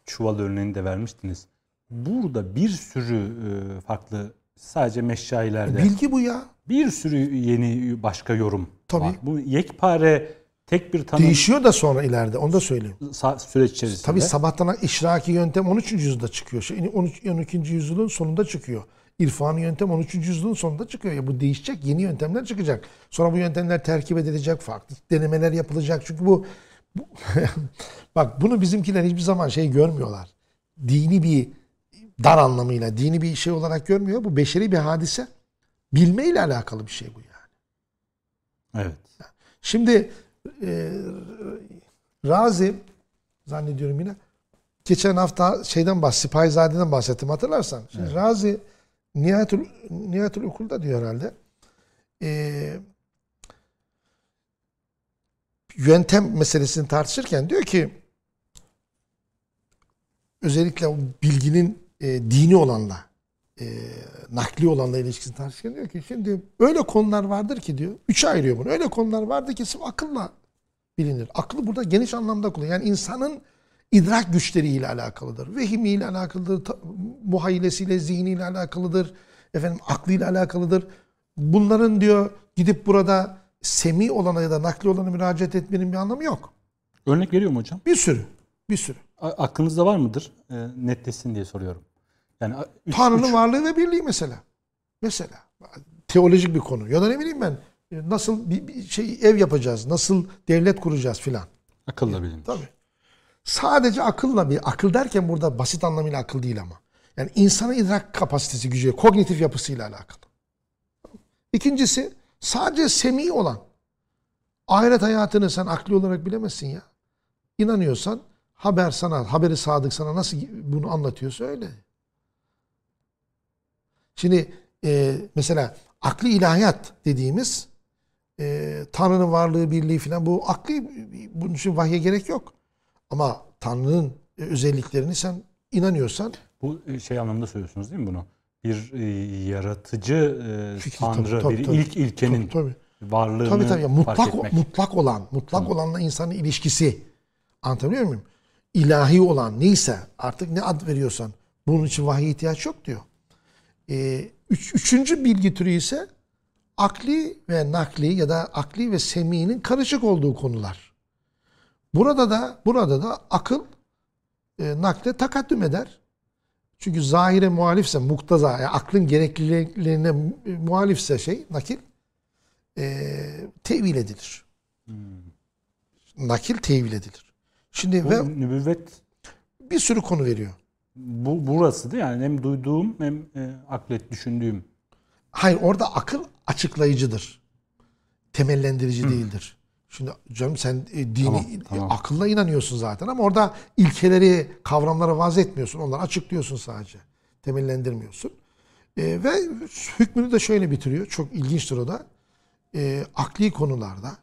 çuval örneğini de vermiştiniz. Burada bir sürü e, farklı sadece meşailerde. Bilgi bu ya. Bir sürü yeni başka yorum Tabii. var. Bu yekpare tek bir tanım. Değişiyor da sonra ileride onu da söyleyeyim. Süreç içerisinde. Tabii sabahtan işraki yöntem 13. yüzyılda çıkıyor. Şey, 13, 12. yüzyılın sonunda çıkıyor. İrfani yöntem 13. yüzyılın sonunda çıkıyor. Ya bu değişecek, yeni yöntemler çıkacak. Sonra bu yöntemler terkip edilecek, farklı denemeler yapılacak. Çünkü bu, bu <laughs> bak bunu bizimkiler hiçbir zaman şey görmüyorlar. Dini bir dar anlamıyla dini bir şey olarak görmüyor. Bu beşeri bir hadise. Bilme ile alakalı bir şey bu yani. Evet. Şimdi e, Razi zannediyorum yine geçen hafta şeyden bahs Sipahizade'den bahsettim hatırlarsan. Şimdi evet. Razi Nihayetül, Nihayetül Ukul'da diyor herhalde. E, yöntem meselesini tartışırken diyor ki özellikle o bilginin e, dini olanla e, nakli olanla ilişkisini tartışırken diyor ki şimdi öyle konular vardır ki diyor. Üçe ayırıyor bunu. Öyle konular vardır ki sırf akılla bilinir. Aklı burada geniş anlamda kullanıyor. Yani insanın idrak güçleriyle alakalıdır. Vehimiyle alakalıdır. Muhayyilesiyle, zihniyle alakalıdır. Efendim aklıyla alakalıdır. Bunların diyor gidip burada semi olana ya da nakli olana müracaat etmenin bir anlamı yok. Örnek veriyor mu hocam? Bir sürü. Bir sürü. Aklınızda var mıdır? E, netleşsin diye soruyorum. Yani üç, Tanrı'nın üç... varlığı ve birliği mesela. Mesela teolojik bir konu. Ya da ne bileyim ben e, nasıl bir, bir şey ev yapacağız, nasıl devlet kuracağız filan. Akılla bilinir. Tabii. Sadece akılla bir akıl derken burada basit anlamıyla akıl değil ama. Yani insanın idrak kapasitesi, gücü, kognitif yapısıyla alakalı. İkincisi sadece semi olan. Ahiret hayatını sen akli olarak bilemezsin ya. İnanıyorsan haber sana, haberi sadık sana nasıl bunu anlatıyorsa öyle. Şimdi e, mesela aklı ilahiyat dediğimiz e, Tanrı'nın varlığı, birliği falan bu aklı bunun için vahye gerek yok. Ama Tanrı'nın özelliklerini sen inanıyorsan bu e, şey anlamında söylüyorsunuz değil mi bunu? Bir e, yaratıcı e, Fikri, Tanrı, tabii, tabii, bir tabii, ilk ilkenin tabii, tabii. varlığını tabii, tabii. Mutlak, fark etmek. Mutlak olan, mutlak tamam. olanla insanın ilişkisi. Anlatabiliyor muyum? İlahi olan neyse artık ne ad veriyorsan bunun için vahiy ihtiyaç yok diyor. Ee, üç, üçüncü bilgi türü ise akli ve nakli ya da akli ve seminin karışık olduğu konular. Burada da burada da akıl e, nakle takaddüm eder. Çünkü zahire muhalifse, muktaza, yani aklın gerekliliklerine mu- muhalifse şey, nakil eee tevil edilir. Nakil tevil edilir. Şimdi Bu ve nübüvvet bir sürü konu veriyor. Bu burası da yani hem duyduğum hem e, aklet düşündüğüm. Hayır orada akıl açıklayıcıdır. Temellendirici değildir. Şimdi canım sen e, dini Tamam, tamam. e, akılla inanıyorsun zaten ama orada ilkeleri, kavramları vaz etmiyorsun. Onları açıklıyorsun sadece. Temellendirmiyorsun. E, ve hükmünü de şöyle bitiriyor. Çok ilginçtir o da. E, akli konularda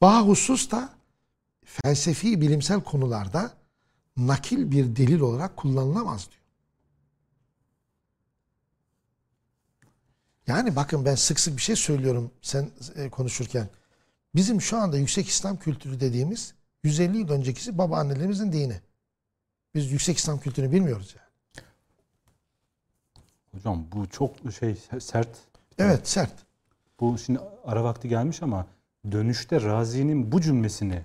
bahusus da felsefi bilimsel konularda nakil bir delil olarak kullanılamaz diyor. Yani bakın ben sık sık bir şey söylüyorum sen e, konuşurken. Bizim şu anda yüksek İslam kültürü dediğimiz 150 yıl öncekisi babaannelerimizin dini. Biz yüksek İslam kültürünü bilmiyoruz yani. Hocam bu çok şey sert. Evet sert. Bu şimdi ara vakti gelmiş ama dönüşte Razi'nin bu cümlesini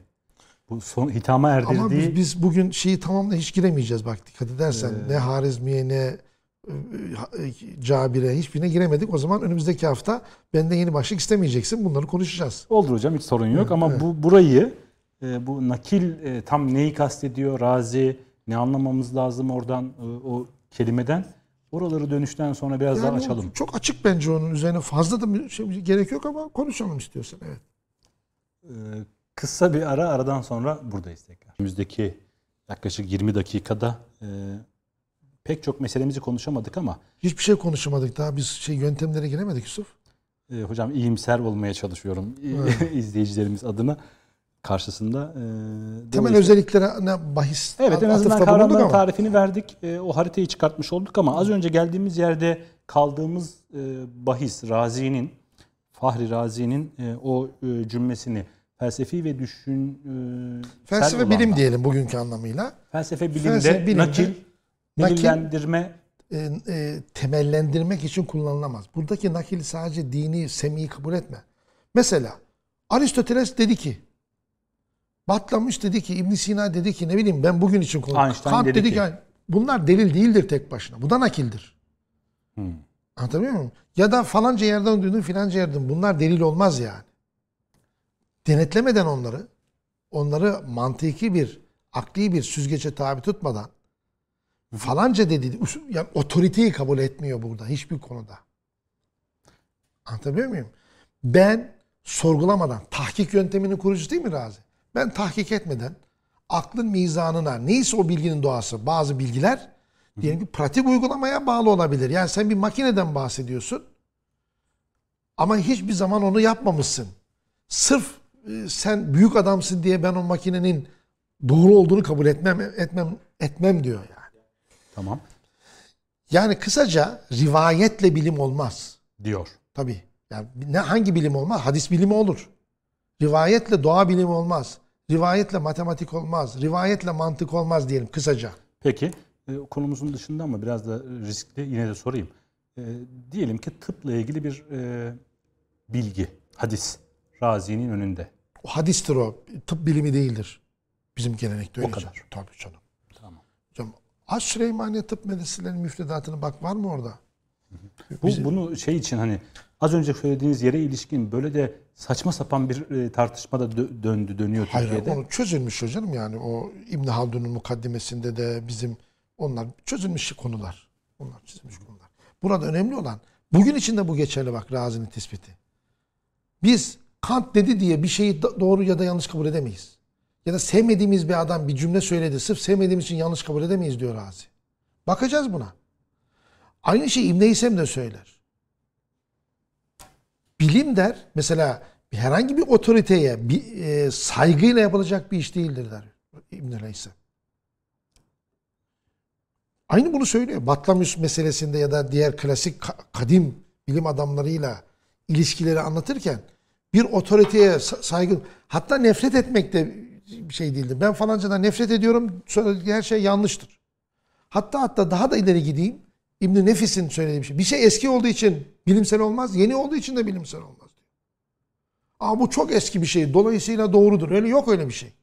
bu son hitama erdirdiği Ama biz, biz bugün şeyi tamamla hiç giremeyeceğiz bak dikkat edersen. Ee, ne Harizmiye ne e, e, Cabir'e hiçbirine giremedik. O zaman önümüzdeki hafta benden yeni başlık istemeyeceksin. Bunları konuşacağız. Olur hocam hiç sorun yok Evet, ama evet. bu burayı e, bu nakil tam neyi kastediyor Razi ne anlamamız lazım oradan o kelimeden oraları dönüşten sonra biraz daha Yani o açalım. Çok açık bence onun üzerine fazla da bir şey, gerek yok ama konuşalım istiyorsan. Evet. E, kısa bir ara aradan sonra buradayız tekrar. Önümüzdeki yaklaşık 20 dakikada e, pek çok meselemizi konuşamadık ama Hiçbir şey konuşamadık daha. Biz şey yöntemlere giremedik Yusuf. e, hocam iyimser olmaya çalışıyorum <laughs> izleyicilerimiz adına karşısında. E, Temel özelliklerine bahis Evet en azından kavramların tarifini verdik. E, o haritayı çıkartmış olduk ama az önce geldiğimiz yerde kaldığımız e, bahis Razi'nin Fahri Razi'nin e, o e, cümlesini felsefi ve düşün e, Felsefe bilim olanda- diyelim bugünkü anlamıyla. Felsefe bilimde Felsefe bilimde nakil, nakil- delillendirme E, e, temellendirmek için kullanılamaz. Buradaki nakil sadece dini, semiyi kabul etme. Mesela Aristoteles dedi ki Batlamış dedi ki İbn Sina dedi ki ne bileyim ben bugün için. Einstein Kant dedi dedi ki. ki bunlar delil değildir tek başına. Bu da nakildir. Hmm. Anlatabiliyor muyum? Ya da falanca yerden duydum filanca yerden. Bunlar delil olmaz yani. Denetlemeden onları, onları mantıki bir, akli bir süzgece tabi tutmadan falanca dedi, us- yani otoriteyi kabul etmiyor burada hiçbir konuda. Anlatabiliyor muyum? Ben sorgulamadan, tahkik yönteminin kurucusu değil mi Razi? Ben tahkik etmeden aklın mizanına neyse o bilginin doğası bazı bilgiler diyelim ki pratik uygulamaya bağlı olabilir. Yani sen bir makineden bahsediyorsun ama hiçbir zaman onu yapmamışsın. Sırf sen büyük adamsın diye ben o makinenin doğru olduğunu kabul etmem etmem etmem diyor yani. tamam Yani kısaca rivayetle bilim olmaz. diyor. Tabii. Yani ne hangi bilim olmaz? Hadis bilimi olur. Rivayetle doğa bilimi olmaz. Rivayetle matematik olmaz. Rivayetle mantık olmaz diyelim kısaca. Peki e, konumuzun dışında ama biraz da riskli yine de sorayım. E, diyelim ki tıpla ilgili bir e, bilgi, hadis Razi'nin önünde. O hadistir o. Tıp bilimi değildir. Bizim gelenekte öyle. O kadar. canım. Tabii canım. Tamam. Hocam, Aş Süleymaniye Tıp Medreselerinin müfredatına bak var mı orada? Bu bunu şey için hani az önce söylediğiniz yere ilişkin böyle de saçma sapan bir e, tartışma da dö- döndü dönüyor Hayır Türkiye'de. onu çözülmüş hocam yani o İbn Haldun'un mukaddimesinde de bizim onlar çözülmüş konular. Onlar çözülmüş konular. Burada önemli olan bugün için de bu geçerli bak Razi'nin tespiti. Biz Kant dedi diye bir şeyi doğru ya da yanlış kabul edemeyiz. Ya da sevmediğimiz bir adam bir cümle söyledi sırf sevmediğimiz için yanlış kabul edemeyiz diyor Razi. Bakacağız buna. Aynı şey İbn Heysem de söyler. Bilim der mesela herhangi bir otoriteye bir, e, saygıyla yapılacak bir iş değildir der İbn Heysem. Aynı bunu söylüyor. Batlamyus meselesinde ya da diğer klasik ka- kadim bilim adamlarıyla ilişkileri anlatırken bir otoriteye sa- saygı hatta nefret etmek de bir şey değildir. Ben falancadan nefret ediyorum söylediği her şey yanlıştır. Hatta hatta daha da ileri gideyim. İbn Nefis'in söylediği bir şey. Bir şey eski olduğu için bilimsel olmaz, yeni olduğu için de bilimsel olmaz. Aa bu çok eski bir şey. Dolayısıyla doğrudur. Öyle yok öyle bir şey.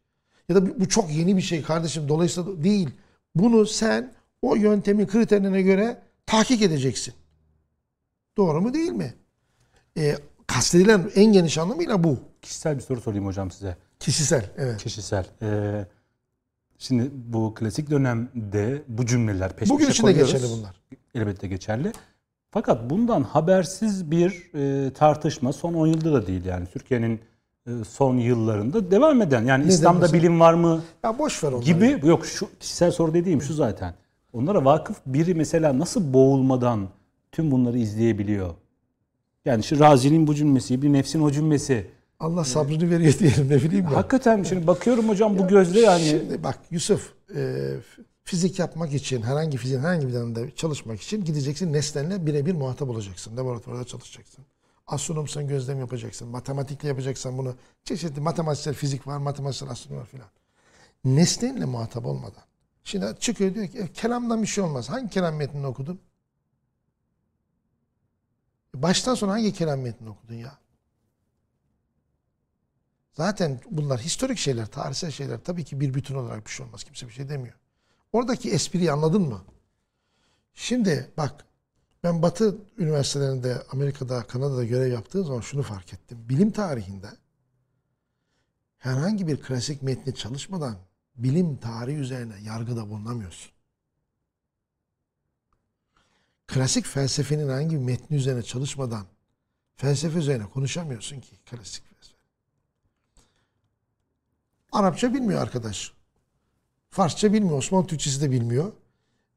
Ya da bu çok yeni bir şey kardeşim. Dolayısıyla değil. Bunu sen O yöntemin kriterlerine göre tahkik edeceksin. Doğru mu değil mi? E, kastedilen en geniş anlamıyla bu. Kişisel bir soru sorayım hocam size. Kişisel. Evet. Kişisel. Ee, şimdi bu klasik dönemde bu cümleler peş Bugün peşe için de koyuyoruz. geçerli bunlar. Elbette geçerli. Fakat bundan habersiz bir e, tartışma son 10 yılda da değil yani Türkiye'nin e, son yıllarında devam eden yani Ne İslam'da mesela? bilim var mı Ya boş ver onları. gibi yok şu kişisel soru dediğim şu zaten. Onlara vakıf biri mesela nasıl boğulmadan tüm bunları izleyebiliyor? Yani şu Razi'nin bu cümlesi, bir nefsin o cümlesi. Allah sabrını veriyor <laughs> diyelim ne bileyim ben. Hakikaten şimdi bakıyorum hocam bu gözle yani Şimdi bak Yusuf e, fizik yapmak için herhangi fizik herhangi bir alanında çalışmak için gideceksin nesnelerle birebir muhatap olacaksın. Laboratuvarda çalışacaksın. Astronomsan gözlem yapacaksın. Matematikle yapacaksan bunu. Çeşitli matematiksel fizik var, matematiksel astronomi var filan. Nesneyle muhatap olmadan. Şimdi çıkıyor diyor ki "E, kelamdan bir şey olmaz. Hangi kelam metnini okudun? Baştan sona hangi kelam metnini okudun ya? Zaten bunlar historik şeyler, tarihsel şeyler. Tabii ki bir bütün olarak bir şey olmaz. Kimse bir şey demiyor. Oradaki espriyi anladın mı? Şimdi bak ben Batı üniversitelerinde Amerika'da, Kanada'da görev yaptığım zaman şunu fark ettim. Bilim tarihinde herhangi bir klasik metni çalışmadan bilim tarihi üzerine yargıda bulunamıyorsun. Klasik felsefenin bir metni üzerine çalışmadan felsefe üzerine konuşamıyorsun ki klasik felsefe. Arapça bilmiyor arkadaş. Farsça bilmiyor. Osmanlı Türkçesi de bilmiyor.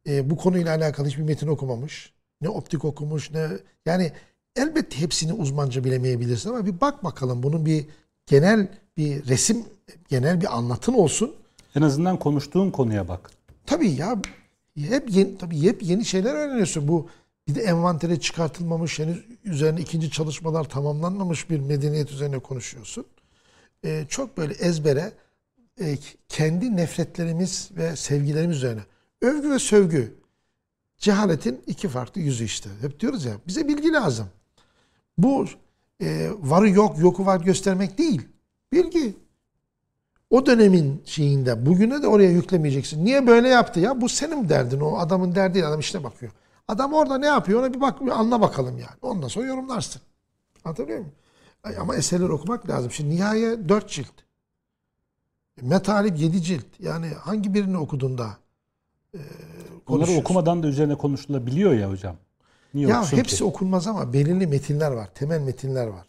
E, bu konuyla alakalı hiçbir metin okumamış. Ne optik okumuş ne... Yani elbette hepsini uzmanca bilemeyebilirsin ama bir bak bakalım. Bunun bir genel bir resim, genel bir anlatın olsun. en azından konuştuğun konuya bak. Tabii ya hep yeni, tabii hep yeni şeyler öğreniyorsun. Bu bir de envantere çıkartılmamış, henüz üzerine ikinci çalışmalar tamamlanmamış bir medeniyet üzerine konuşuyorsun. Ee, çok böyle ezbere e, kendi nefretlerimiz ve sevgilerimiz üzerine. Övgü ve sövgü. Cehaletin iki farklı yüzü işte. Hep diyoruz ya bize bilgi lazım. Bu e, varı yok, yoku var göstermek değil. Bilgi o dönemin şeyinde bugüne de oraya yüklemeyeceksin. Niye böyle yaptı ya? Bu senin derdin. O adamın derdi değil. Adam işte bakıyor. Adam orada ne yapıyor ona bir bak bir anla bakalım yani. Ondan sonra yorumlarsın. Anlatabiliyor muyum? Ama eserleri okumak lazım. Şimdi Nihaye 4 cilt. Metalip 7 cilt. Yani hangi birini okuduğunda e, Bunları okumadan da üzerine konuşulabiliyor ya hocam. Niye Ya hepsi ki? okunmaz ama belirli metinler var. Temel metinler var.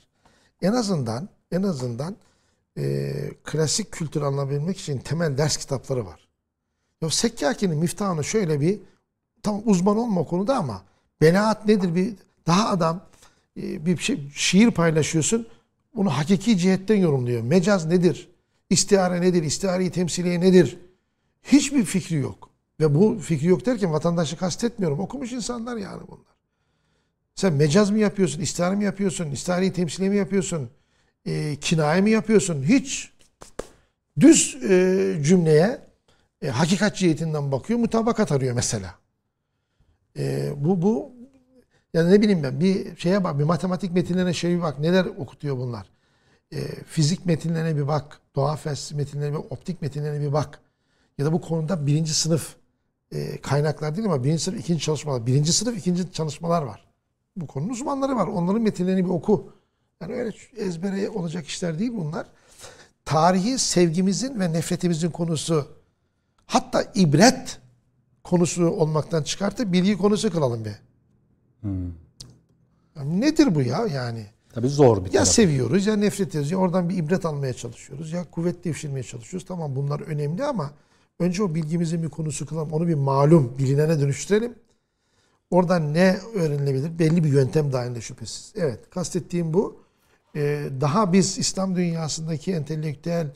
En azından en azından e, klasik kültür anlayabilmek için temel ders kitapları var. Ya Sekkaki'nin miftahını şöyle bir tam uzman olma konuda ama belaat nedir bir daha adam e, bir şey şiir paylaşıyorsun. Bunu hakiki cihetten yorumluyor. Mecaz nedir? İstihare nedir? İstihari temsiliye nedir? Hiçbir fikri yok. Ve bu fikri yok derken vatandaşı kastetmiyorum. Okumuş insanlar yani bunlar. Sen mecaz mı yapıyorsun, istihare mi yapıyorsun, istihari temsiliye mi yapıyorsun, e, kinaye mi yapıyorsun? Hiç düz e, cümleye e, hakikat cihetinden bakıyor, mutabakat arıyor mesela. E, bu bu yani ne bileyim ben bir şeye bak, bir matematik metinlerine şey bir bak, neler okutuyor bunlar. E, fizik metinlerine bir bak, doğa felsefesi metinlerine bir optik metinlerine bir bak. Ya da bu konuda birinci sınıf e, kaynaklar değil ama birinci sınıf, ikinci çalışmalar. Birinci sınıf, ikinci çalışmalar var. Bu konunun uzmanları var. Onların metinlerini bir oku. Yani öyle ezbere olacak işler değil bunlar. Tarihi sevgimizin ve nefretimizin konusu hatta ibret konusu olmaktan çıkartıp bilgi konusu kılalım be. Yani nedir bu ya yani? Tabii zor bir Ya taraf. seviyoruz ya nefret ediyoruz ya oradan bir ibret almaya çalışıyoruz ya kuvvet devşirmeye çalışıyoruz. Tamam bunlar önemli ama önce o bilgimizin bir konusu kılalım. Onu bir malum bilinene dönüştürelim. Oradan ne öğrenilebilir? Belli bir yöntem dahilinde şüphesiz. Evet kastettiğim bu. Ee, daha biz İslam dünyasındaki entelektüel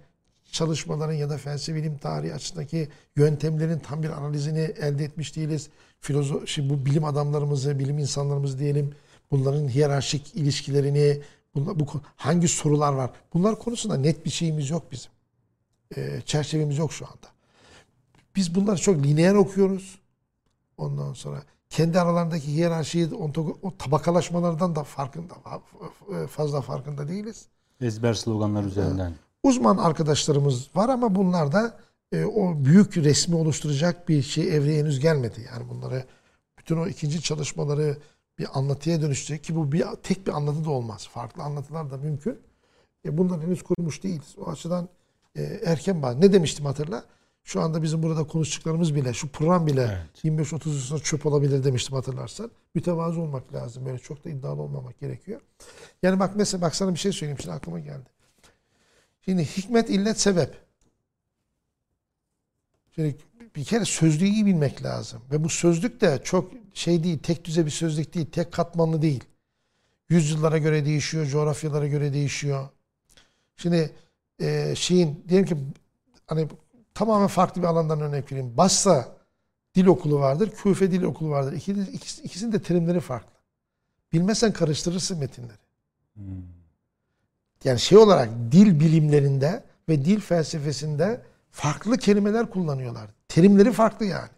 çalışmaların ya da felsefe bilim tarihi açısındaki yöntemlerin tam bir analizini elde etmiş değiliz. Filozof, şimdi bu bilim adamlarımızı, bilim insanlarımızı diyelim, bunların hiyerarşik ilişkilerini, bunlar, bu hangi sorular var? Bunlar konusunda net bir şeyimiz yok bizim. Ee, çerçevemiz yok şu anda. Biz bunları çok lineer okuyoruz. Ondan sonra kendi aralarındaki hiyerarşiyi, o tabakalaşmalardan da farkında fazla farkında değiliz. Ezber sloganlar üzerinden. Uzman arkadaşlarımız var ama bunlar da e, o büyük resmi oluşturacak bir şey evreye henüz gelmedi. Yani bunları bütün o ikinci çalışmaları bir anlatıya dönüşecek ki bu bir tek bir anlatı da olmaz. Farklı anlatılar da mümkün. E, bunlar henüz kurmuş değiliz. O açıdan e, erken bazı. Ne demiştim hatırla? Şu anda bizim burada konuştuklarımız bile, şu program bile Evet. 25-30 yıl sonra çöp olabilir demiştim hatırlarsan. Mütevazı olmak lazım. Böyle çok da iddialı olmamak gerekiyor. Yani bak mesela bak sana bir şey söyleyeyim şimdi aklıma geldi. Şimdi hikmet, illet, sebep. Şimdi bir kere sözlüğü iyi bilmek lazım. Ve bu sözlük de çok şey değil, tek düze bir sözlük değil, tek katmanlı değil. Yüzyıllara göre değişiyor, coğrafyalara göre değişiyor. Şimdi e, şeyin diyelim ki hani tamamen farklı bir alandan örnek vereyim. Basra dil okulu vardır, Küfe dil okulu vardır. İkisi, ikisi- ikisinin de terimleri farklı. Bilmezsen karıştırırsın metinleri. Yani şey olarak dil bilimlerinde ve dil felsefesinde farklı kelimeler kullanıyorlar. Terimleri farklı yani.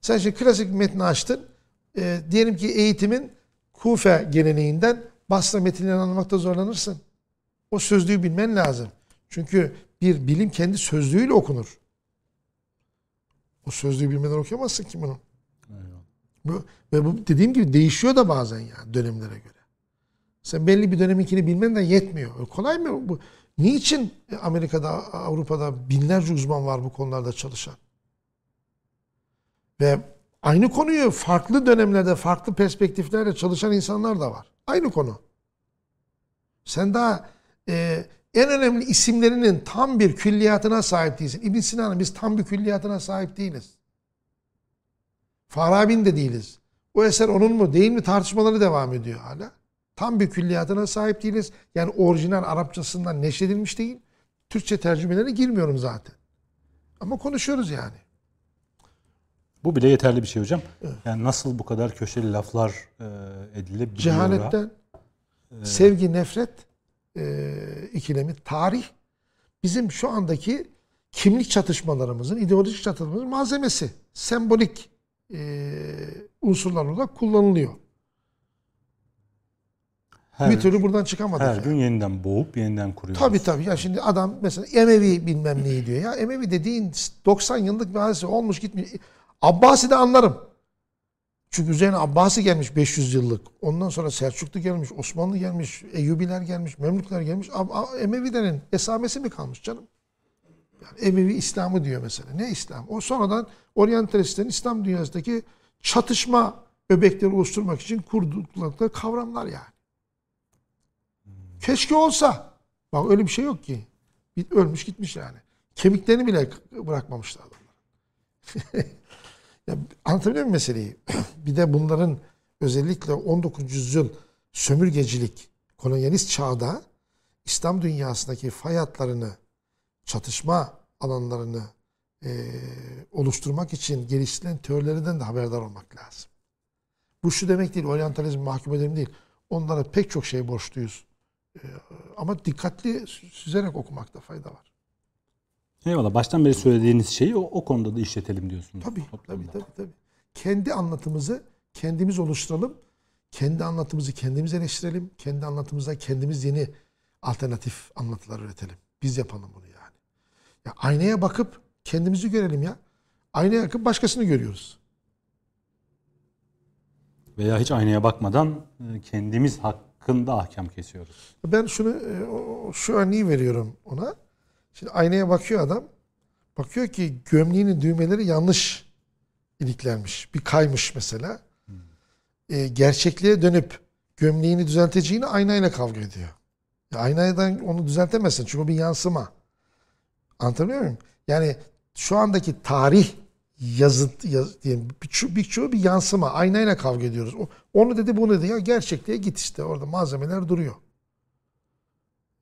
Sen şimdi klasik metni açtın. E, diyelim ki eğitimin Kufe geleneğinden Basra metinlerini anlamakta zorlanırsın. O sözlüğü bilmen lazım. Çünkü bir bilim kendi sözlüğüyle okunur. O sözlüğü bilmeden okuyamazsın ki bunu. Bu, ve bu dediğim gibi değişiyor da bazen yani dönemlere göre. Sen belli bir döneminkini bilmen de yetmiyor. Kolay mı bu? Niçin Amerika'da, Avrupa'da binlerce uzman var bu konularda çalışan? Ve aynı konuyu farklı dönemlerde, farklı perspektiflerle çalışan insanlar da var. Aynı konu. Sen daha e, en önemli isimlerinin tam bir külliyatına sahip değilsin. İbn Sina'nın biz tam bir külliyatına sahip değiliz. Farabi'nin de değiliz. O eser onun mu değil mi tartışmaları devam ediyor hala. Tam bir külliyatına sahip değiliz. Yani orijinal Arapçasından neşredilmiş değil. Türkçe tercümelerine girmiyorum zaten. Ama konuşuyoruz yani. Bu bile yeterli bir şey hocam. Yani nasıl bu kadar köşeli laflar e, edilebiliyor? Cehaletten sevgi, nefret e, ikilemi, tarih bizim şu andaki kimlik çatışmalarımızın, ideolojik çatışmalarımızın malzemesi. Sembolik e, unsurlar olarak kullanılıyor. Her, bir türlü buradan çıkamadık. her yani. gün yeniden boğup yeniden kuruyoruz. Tabii tabii. Ya şimdi adam mesela Emevi bilmem neyi diyor. Ya Emevi dediğin 90 yıllık bir hadise olmuş gitmiş. Abbasi de anlarım. Çünkü üzerine Abbasi gelmiş 500 yıllık. Ondan sonra Selçuklu gelmiş, Osmanlı gelmiş, Eyyubiler gelmiş, Memlükler gelmiş. Emevilerin esamesi mi kalmış canım? Yani Emevi İslam'ı diyor mesela. Ne İslam? O sonradan oryantalistlerin İslam dünyasındaki çatışma öbekleri oluşturmak için kurdukları kavramlar yani. Keşke olsa. Bak öyle bir şey yok ki. Ölmüş gitmiş yani. Kemiklerini bile bırakmamışlar adamlar. <laughs> ya, anlatabiliyor muyum meseleyi? <clears throat> bir de bunların özellikle 19. yüzyıl sömürgecilik, kolonyalist çağda İslam dünyasındaki fay hatlarını, çatışma alanlarını eee, oluşturmak için geliştirilen teorilerden de haberdar olmak lazım. Bu şu demek değil, oryantalizm mahkum edelim değil. Onlara pek çok şey borçluyuz. Ee, ama dikkatli süzerek okumakta fayda var. Eyvallah. Baştan beri söylediğiniz şeyi o, o konuda da işletelim diyorsunuz. Tabii, tabii, tabii, tabii. Kendi anlatımızı kendimiz oluşturalım. Kendi anlatımızı kendimiz eleştirelim. Kendi anlatımızda kendimiz yeni alternatif anlatılar üretelim. Biz yapalım bunu yani. Ya aynaya bakıp kendimizi görelim ya. Aynaya bakıp başkasını görüyoruz. Veya hiç aynaya bakmadan e, kendimiz hakkında ahkam kesiyoruz. Ben şunu e, şu örneği veriyorum ona. Şimdi aynaya bakıyor adam. Bakıyor ki gömleğinin düğmeleri yanlış iliklenmiş. Bir kaymış mesela. E, gerçekliğe dönüp gömleğini düzelteceğini aynayla kavga ediyor. Ya aynadan onu düzeltemezsin çünkü bir yansıma. Anlatabiliyor muyum? Yani şu andaki tarih yazıt yaz, diyelim birço- birçoğu bir yansıma. Aynayla kavga ediyoruz. O, onu dedi bunu dedi. Ya gerçekliğe git işte orada malzemeler duruyor.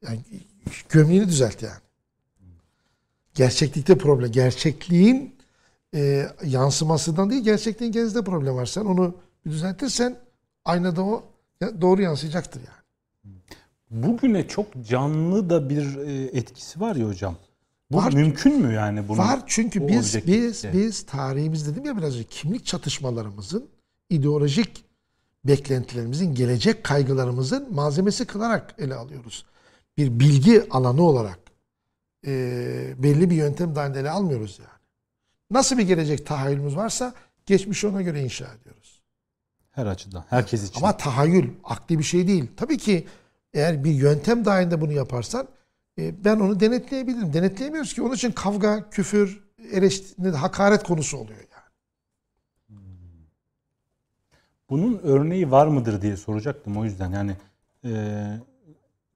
Yani gömleğini düzelt yani. Gerçeklikte problem. Gerçekliğin e, yansımasından değil, gerçekliğin kendisinde problem var. Sen onu bir düzeltirsen aynada o doğru yansıyacaktır yani. Bugüne çok canlı da bir e, etkisi var ya hocam. Bu Var. mümkün mü yani bunun? Var çünkü biz biz biz tarihimiz dedim ya biraz önce kimlik çatışmalarımızın ideolojik beklentilerimizin, gelecek kaygılarımızın malzemesi kılarak ele alıyoruz. Bir bilgi alanı olarak e, belli bir yöntem dahilinde ele almıyoruz yani. Nasıl bir gelecek tahayyülümüz varsa geçmişi ona göre inşa ediyoruz. Her açıdan. Herkes için. Ama tahayyül akli bir şey değil. Tabii ki eğer bir yöntem dahilinde bunu yaparsan e, ben onu denetleyebilirim. Denetleyemiyoruz ki. Onun için kavga, küfür, eleştiri, hakaret konusu oluyor yani. Bunun örneği var mıdır diye soracaktım o yüzden. Yani e,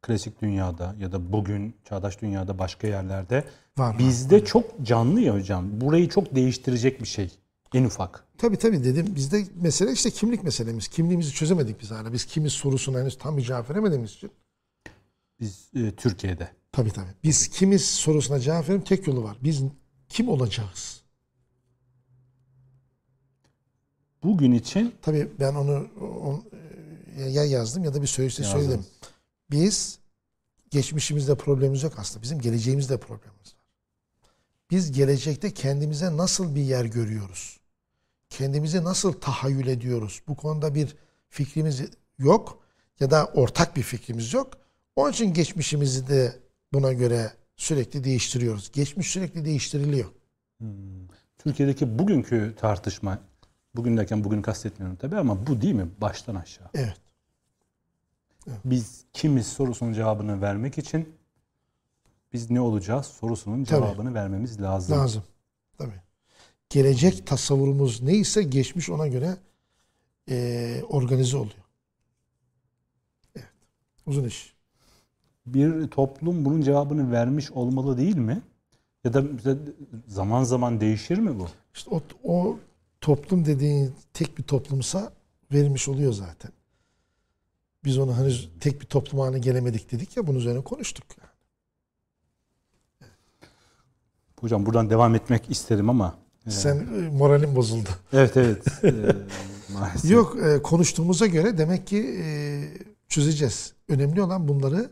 klasik dünyada ya da bugün çağdaş dünyada başka yerlerde Var, var. bizde çok canlı ya hocam. Burayı çok değiştirecek bir şey. En ufak. Tabii tabii dedim. Bizde mesele işte kimlik meselemiz. Kimliğimizi çözemedik biz hala. Biz kimiz sorusuna henüz tam bir cevap veremediğimiz için. Biz e, Türkiye'de. Tabii tabii. Biz kimiz sorusuna cevap verelim tek yolu var. Biz kim olacağız? Bugün için Tabii ben onu, e, ya yazdım ya da bir söyleşte söyledim. Biz geçmişimizde problemimiz yok aslında. Bizim geleceğimizde problemimiz var. Biz gelecekte kendimize nasıl bir yer görüyoruz? Kendimizi nasıl tahayyül ediyoruz? Bu konuda bir fikrimiz yok ya da ortak bir fikrimiz yok. Onun için geçmişimizi de buna göre sürekli değiştiriyoruz. Geçmiş sürekli değiştiriliyor. Türkiye'deki bugünkü tartışma bugün derken bugünü kastetmiyorum tabii ama bu değil mi baştan aşağı? Evet. Biz kimiz sorusunun cevabını vermek için biz ne olacağız sorusunun Tabii. cevabını vermemiz lazım. Lazım. Tabii. Gelecek tasavvurumuz neyse geçmiş ona göre eee, organize oluyor. Evet. Uzun iş. Bir toplum bunun cevabını vermiş olmalı değil mi? Ya da zaman zaman değişir mi bu? İşte o, o toplum dediğin tek bir toplumsa verilmiş oluyor zaten. Biz onu henüz tek bir toplum haline gelemedik dedik ya bunun üzerine konuştuk. Hocam buradan devam etmek isterim ama. e, Sen e, moralin bozuldu. Evet evet. <laughs> e, maalesef. Yok e, konuştuğumuza göre demek ki e, çözeceğiz. Önemli olan bunları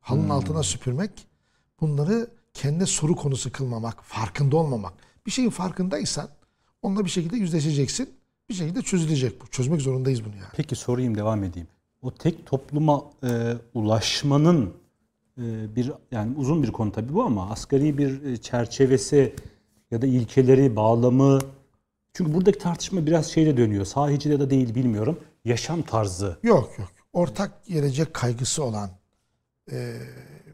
halının altına süpürmek. Bunları kendi soru konusu kılmamak, farkında olmamak. Bir şeyin farkındaysan onunla bir şekilde yüzleşeceksin. Bir şekilde çözülecek bu. Çözmek zorundayız bunu yani. Peki sorayım devam edeyim. O tek topluma e, ulaşmanın e, bir yani uzun bir konu tabii bu ama asgari bir e, çerçevesi ya da ilkeleri, bağlamı çünkü buradaki tartışma biraz şeyle dönüyor. Sahici da değil bilmiyorum. Yaşam tarzı. Yok yok. Ortak gelecek kaygısı olan e,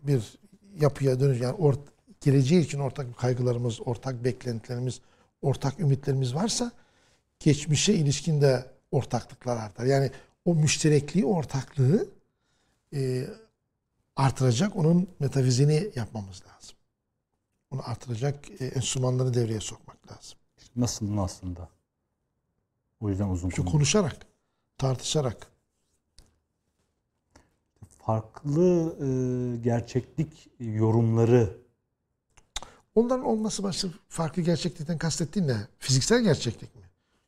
bir yapıya dönüş. Yani ort, geleceği için ortak kaygılarımız, ortak beklentilerimiz, ortak ümitlerimiz varsa geçmişe ilişkin de ortaklıklar artar. Yani o müşterekliği, ortaklığı e, artıracak, onun metafizini yapmamız lazım. Onu artıracak e, enstrümanları devreye sokmak lazım. Nasıl aslında? O yüzden uzun Şu konu. konuşarak, tartışarak. Farklı e, gerçeklik yorumları Onların olması başka farklı gerçeklikten kastettiğin ne? Fiziksel gerçeklik mi?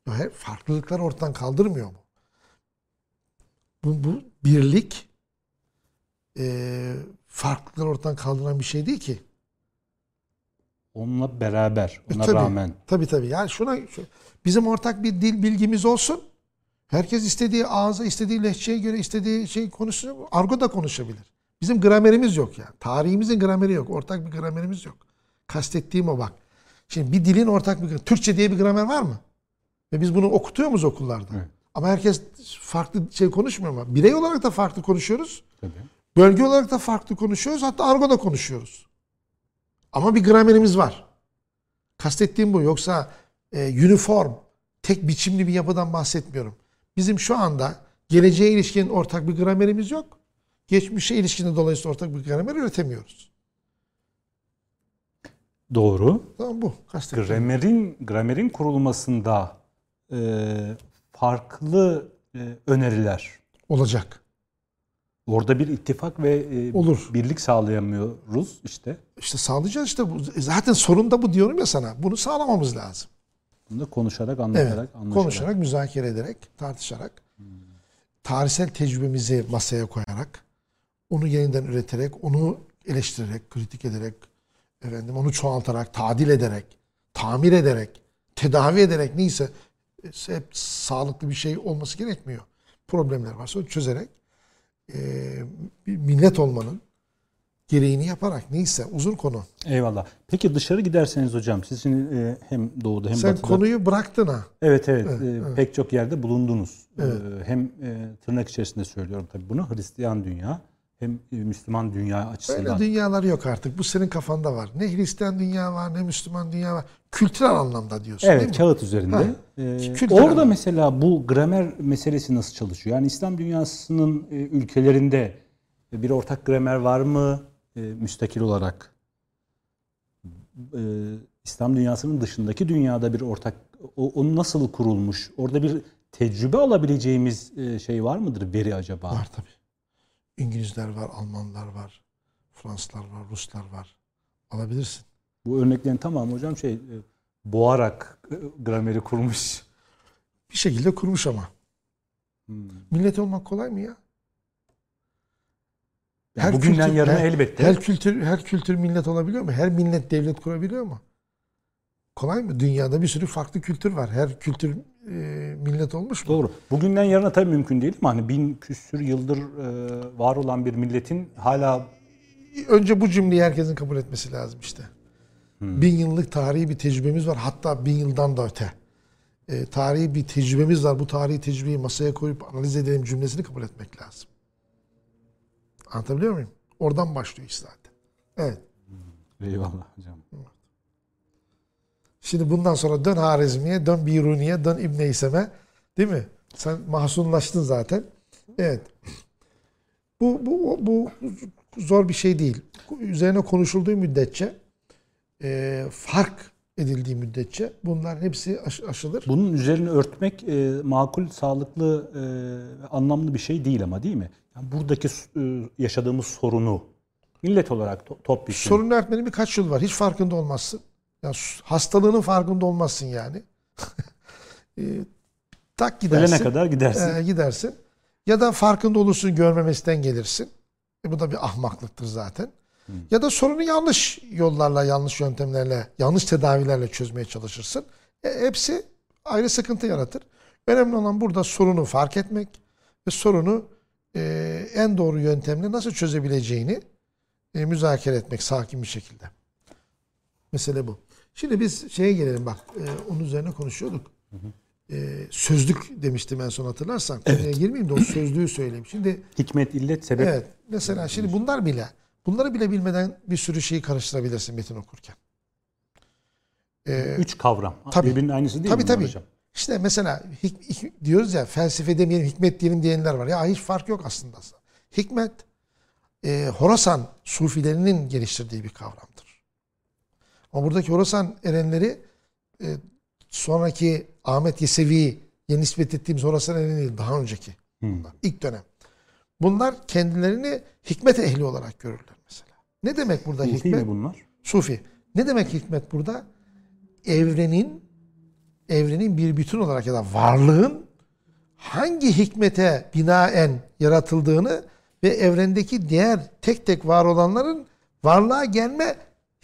Yok, her farklılıkları ortadan kaldırmıyor mu? Bu, bu birlik e, farklılıkları ortadan kaldıran bir şey değil ki. onunla beraber, E, ona tabii, rağmen Tabii tabii. Yani şuna şu- bizim ortak bir dil bilgimiz olsun. Herkes istediği ağza, istediği lehçeye göre istediği şey konuşsun. Argo da konuşabilir. Bizim gramerimiz yok yani. Tarihimizin grameri yok. Ortak bir gramerimiz yok. Kastettiğim o bak. Şimdi bir dilin ortak bir Türkçe diye bir gramer var mı? Ve biz bunu okutuyor muyuz okullarda? Evet. Ama herkes farklı şey konuşmuyor mu? Birey olarak da farklı konuşuyoruz. tabii. Bölge olarak da farklı konuşuyoruz. Hatta argo da konuşuyoruz. Ama bir gramerimiz var. Kastettiğim bu. Yoksa e, uniform, tek biçimli bir yapıdan bahsetmiyorum. Bizim şu anda geleceğe ilişkin ortak bir gramerimiz yok. Geçmişe ilişkin de dolayısıyla ortak bir gramer üretemiyoruz. Doğru. Tamam bu. Kastettiğim. Gramerin gramerin kurulmasında e, farklı e, öneriler. Olacak. Orada bir ittifak ve e, Olur. birlik sağlayamıyoruz işte. İşte sağlayacağız işte. Bu, zaten sorun da bu diyorum ya sana. Bunu sağlamamız lazım. Bunu da konuşarak, Evet. anlatarak, anlaşarak. Konuşarak, müzakere ederek, tartışarak, tarihsel tecrübemizi masaya koyarak, onu yeniden üreterek, onu eleştirerek, kritik ederek, efendim onu çoğaltarak, tadil ederek, tamir ederek, tedavi ederek neyse e, hep sağlıklı bir şey olması gerekmiyor. Problemler varsa onu çözerek e, bir millet olmanın, gereğini yaparak neyse uzun konu. Eyvallah. Peki dışarı giderseniz hocam sizin e, hem doğuda hem Sen batıda. konuyu bıraktın ha. Evet evet, Evet, e, evet. pek çok yerde bulundunuz. E, Evet. hem e, tırnak içerisinde söylüyorum tabii bunu Hristiyan dünya hem e, Müslüman dünya Öyle açısından. dünyalar yok artık. Bu senin kafanda var. Ne Hristiyan dünya var ne Müslüman dünya var. Kültürel anlamda diyorsun değil Evet mi? kağıt üzerinde. Ha, E, kültürel orada anlamda. mesela bu gramer meselesi nasıl çalışıyor? Yani İslam dünyasının e, ülkelerinde bir ortak gramer var mı e, müstakil olarak? İslam dünyasının dışındaki dünyada bir ortak o, o nasıl kurulmuş? Orada bir tecrübe alabileceğimiz şey var mıdır veri acaba? Var tabii. İngilizler var, Almanlar var, Fransızlar var, Ruslar var. Alabilirsin. Bu örneklerin tamamı hocam şey e, boğarak grameri kurmuş. Bir şekilde kurmuş ama. Hmm. Millet olmak kolay mı ya? Her bugünden kültür- yarına her- elbette. Her kültür her kültür millet olabiliyor mu? Her millet devlet kurabiliyor mu? Kolay mı? Dünyada bir sürü farklı kültür var. Her kültür e, millet olmuş mu? Doğru. Bugünden yarına tabii mümkün değil ama hani bin küsür yıldır e, var olan bir milletin hala Önce bu cümleyi herkesin kabul etmesi lazım işte. Hmm. Bin yıllık tarihi bir tecrübemiz var. Hatta bin yıldan da öte. E, tarihi bir tecrübemiz var. Bu tarihi tecrübeyi masaya koyup analiz edelim cümlesini kabul etmek lazım. Anlatabiliyor muyum? Oradan başlıyor iş zaten. Evet. eyvallah hocam. Şimdi bundan sonra dön Harizmi'ye, dön Biruni'ye, dön İbn İsem'e. Değil mi? Sen mahzunlaştın zaten. Evet. Bu, bu, bu zor bir şey değil. Üzerine konuşulduğu müddetçe, e, fark edildiği müddetçe bunlar hepsi aş- aşılır. Bunun üzerine örtmek e, makul, sağlıklı, e, anlamlı bir şey değil ama değil mi? Yani buradaki e, yaşadığımız sorunu millet olarak to- topyekun. Sorun öğretmenin birkaç yolu var. Hiç farkında olmazsın. Yani hastalığının farkında olmazsın yani. <laughs> e, tak gidersin. Ölene kadar gidersin. Ee, gidersin. Ya da farkında olursun görmemesinden gelirsin. E bu da bir ahmaklıktır zaten. Ya da sorunu yanlış yollarla, yanlış yöntemlerle, yanlış tedavilerle çözmeye çalışırsın. E, hepsi ayrı sıkıntı yaratır. Önemli olan burada sorunu fark etmek ve sorunu e, en doğru yöntemle nasıl çözebileceğini e, müzakere etmek sakin bir şekilde. Mesele bu. Şimdi biz şeye gelelim bak. e, onun üzerine konuşuyorduk. E, sözlük demiştim en son hatırlarsan. Konuya girmeyeyim de o sözlüğü söyleyeyim. Şimdi Hikmet, illet, sebep. evet mesela şimdi bunlar bile bunları bile bilmeden bir sürü şeyi karıştırabilirsin metin okurken. E, Üç kavram. Tabii. Birbirinin aynısı değil Tabii mi tabii. hocam? İşte mesela hik- hik- diyoruz ya felsefe demeyelim hikmet diyelim diyenler var. Ya hiç fark yok aslında. Hikmet e, Horasan sufilerinin geliştirdiği bir kavramdır. Ama buradaki Horasan erenleri e, sonraki Ahmet Yesevi'ye nispet ettiğimiz Horasan ereni değil daha önceki. Hmm. ilk dönem. Bunlar kendilerini hikmet ehli olarak görürler mesela. Ne demek burada Sufi hikmet? mi bunlar? Sufi. Ne demek hikmet burada? Evrenin evrenin bir bütün olarak ya da varlığın hangi hikmete binaen yaratıldığını ve evrendeki diğer tek tek var olanların varlığa gelme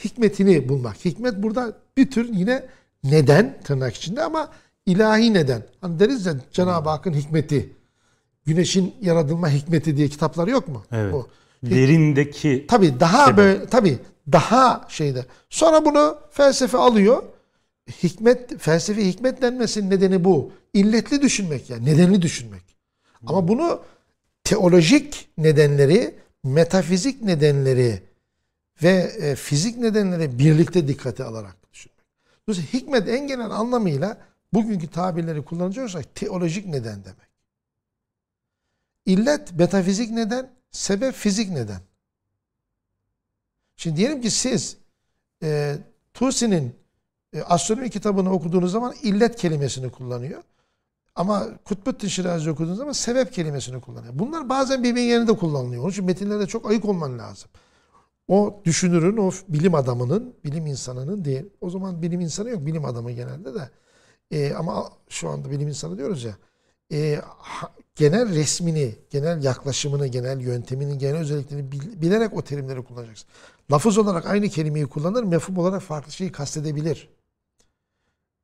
hikmetini bulmak. Hikmet burada bir tür yine neden tırnak içinde ama ilahi neden. Hani deriz ya Cenab-ı Hakk'ın hikmeti. Güneşin yaratılma hikmeti diye kitaplar yok mu? Evet. Bu. Derindeki Tabii daha Sebep. böyle tabii daha şeyde. Sonra bunu felsefe alıyor. Hikmet felsefe hikmet denmesinin nedeni bu. İlletli düşünmek yani nedenli düşünmek. Ama bunu teolojik nedenleri, metafizik nedenleri ve e, fizik nedenleri birlikte dikkate alarak düşünmek. Dolayısıyla hikmet en genel anlamıyla bugünkü tabirleri kullanacaksak teolojik neden demek. İllet metafizik neden, sebep fizik neden. Şimdi diyelim ki siz e, Tusi'nin e, astronomi kitabını okuduğunuz zaman illet kelimesini kullanıyor. Ama Kutbettin Şirazi okuduğunuz zaman sebep kelimesini kullanıyor. Bunlar bazen birbirinin yerinde kullanılıyor. Onun için metinlerde çok ayık olman lazım. O düşünürün, o bilim adamının, bilim insanının değil. O zaman bilim insanı yok, bilim adamı genelde de. E, ama şu anda bilim insanı diyoruz ya. E, ha- genel resmini, genel yaklaşımını, genel yöntemini, genel özelliklerini bil- bilerek o terimleri kullanacaksın. Lafız olarak aynı kelimeyi kullanır, mefhum olarak farklı şeyi kastedebilir.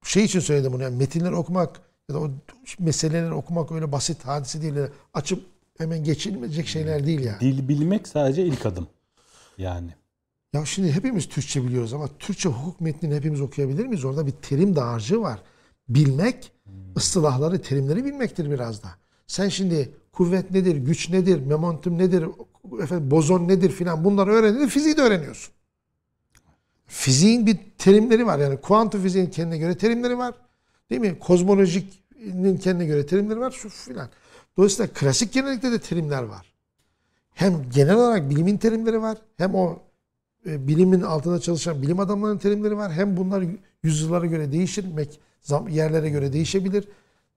Şey için söyledim bunu. Yani metinleri okumak ya da o meseleleri okumak öyle basit hadise değil. Açıp hemen geçilmeyecek şeyler değil yani. dil bilmek sadece ilk adım. Yani. Ya şimdi hepimiz Türkçe biliyoruz ama Türkçe hukuk metnini hepimiz okuyabilir miyiz? Orada bir terim dağarcığı var. Bilmek, ıstılahları, terimleri bilmektir biraz da. Sen şimdi kuvvet nedir, güç nedir, momentum nedir, efendim, bozon nedir filan bunları öğrendin, fiziği de öğreniyorsun. Fiziğin bir terimleri var. Yani kuantum fiziğin kendine göre terimleri var. Değil mi? Kozmolojinin kendine göre terimleri var. Şu filan. Dolayısıyla klasik genellikle de terimler var. Hem genel olarak bilimin terimleri var. Hem o e, bilimin altında çalışan bilim adamlarının terimleri var. Hem bunlar yüzyıllara göre değişir. mek- zam- Yerlere göre değişebilir.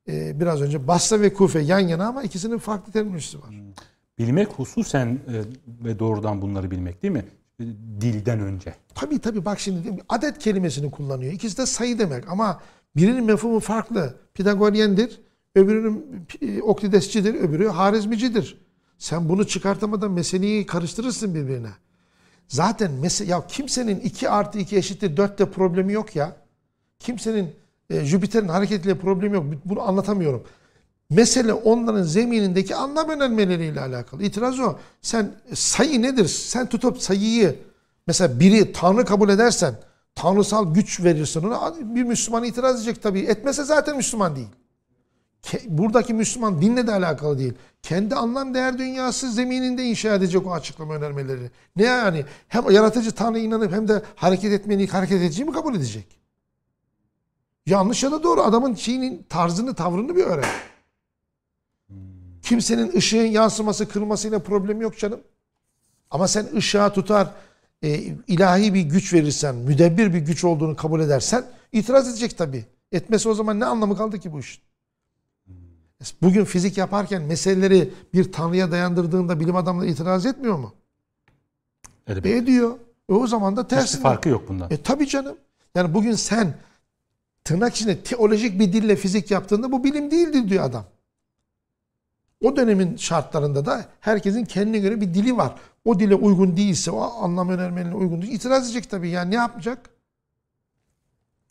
E, biraz önce Basra ve Kufe yan yana ama ikisinin farklı terminolojisi var. Bilmek hususen e, ve doğrudan bunları bilmek değil mi? E, Dilden önce. Tabii tabii bak şimdi adet kelimesini kullanıyor. İkisi de sayı demek ama birinin mefhumu farklı. Pitagoryendir. Öbürünün e, oklidesçidir. Öbürü harizmicidir. Sen bunu çıkartamadan meseleyi karıştırırsın birbirine. Zaten mesela ya kimsenin 2 artı 2 eşittir 4 de problemi yok ya. Kimsenin e, Jüpiter'in hareketiyle problemi yok. Bunu anlatamıyorum. Mesele onların zeminindeki anlam önermeleriyle alakalı. İtiraz o. Sen sayı nedir? Sen tutup sayıyı mesela biri Tanrı kabul edersen tanrısal güç verirsin ona bir Müslüman itiraz edecek tabii. Etmese zaten Müslüman değil. Buradaki Müslüman dinle de alakalı değil. Kendi anlam değer dünyası zemininde inşa edecek o açıklama önermeleri. Ne yani? Hem yaratıcı Tanrı'ya inanıp hem de hareket etmeni hareket edeceği mi kabul edecek? Yanlış ya da doğru. Adamın şeyinin tarzını, tavrını bir öğren. Kimsenin ışığın yansıması, kırılmasıyla problemi yok canım. Ama sen ışığa tutar, e, ilahi bir güç verirsen, müdebbir bir güç olduğunu kabul edersen itiraz edecek tabii. Etmesi o zaman ne anlamı kaldı ki bu işin? Bugün fizik yaparken meseleleri bir tanrıya dayandırdığında bilim adamları itiraz etmiyor mu? Elbette. E ediyor. E o zaman da Hiçbir tersine. farkı yok bundan. E tabii canım. Yani bugün sen tırnak içinde teolojik bir dille fizik yaptığında bu bilim değildir diyor adam. O dönemin şartlarında da herkesin kendine göre bir dili var. O dile uygun değilse, o anlam önermelerine uygun değil. itiraz edecek tabii. Yani ne yapacak?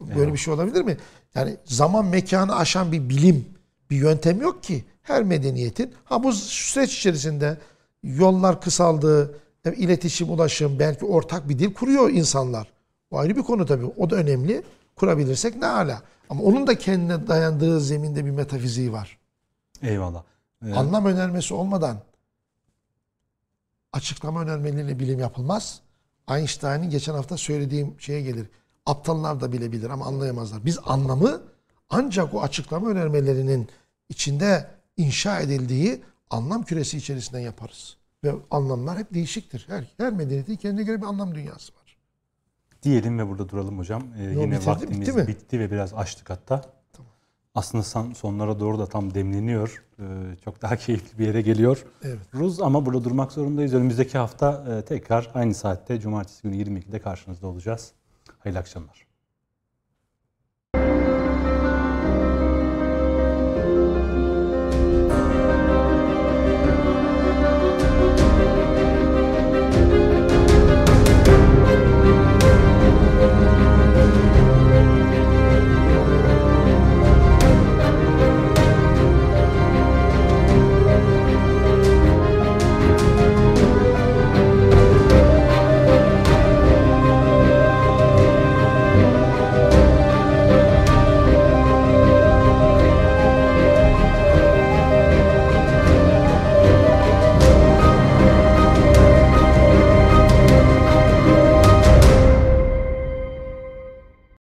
Böyle Eyvallah. bir şey olabilir mi? Yani zaman mekanı aşan bir bilim, bir yöntem yok ki. Her medeniyetin. Ha bu süreç içerisinde yollar kısaldı, e, iletişim, ulaşım, belki ortak bir dil kuruyor insanlar. O ayrı bir konu tabii. O da önemli. Kurabilirsek ne ala. Ama onun da kendine dayandığı zeminde bir metafiziği var. Eyvallah. Ee, Anlam önermesi olmadan açıklama önermeleriyle bilim yapılmaz. Einstein'in geçen hafta söylediğim şeye gelir. Aptallar da bilebilir ama anlayamazlar. Biz anlamı ancak o açıklama önermelerinin içinde inşa edildiği anlam küresi içerisinden yaparız. Ve anlamlar hep değişiktir. Her, her medeniyetin kendine göre bir anlam dünyası var. diyelim ve burada duralım hocam. Ee, yine bitirdi- vaktimiz bitti bitti, ve biraz açtık hatta. Aslında son- sonlara doğru da tam demleniyor. Ee, çok daha <laughs> keyifli bir yere geliyor. Evet. Ruz ama burada durmak zorundayız. Önümüzdeki hafta e, tekrar aynı saatte cumartesi günü 22'de karşınızda olacağız. Hayırlı akşamlar.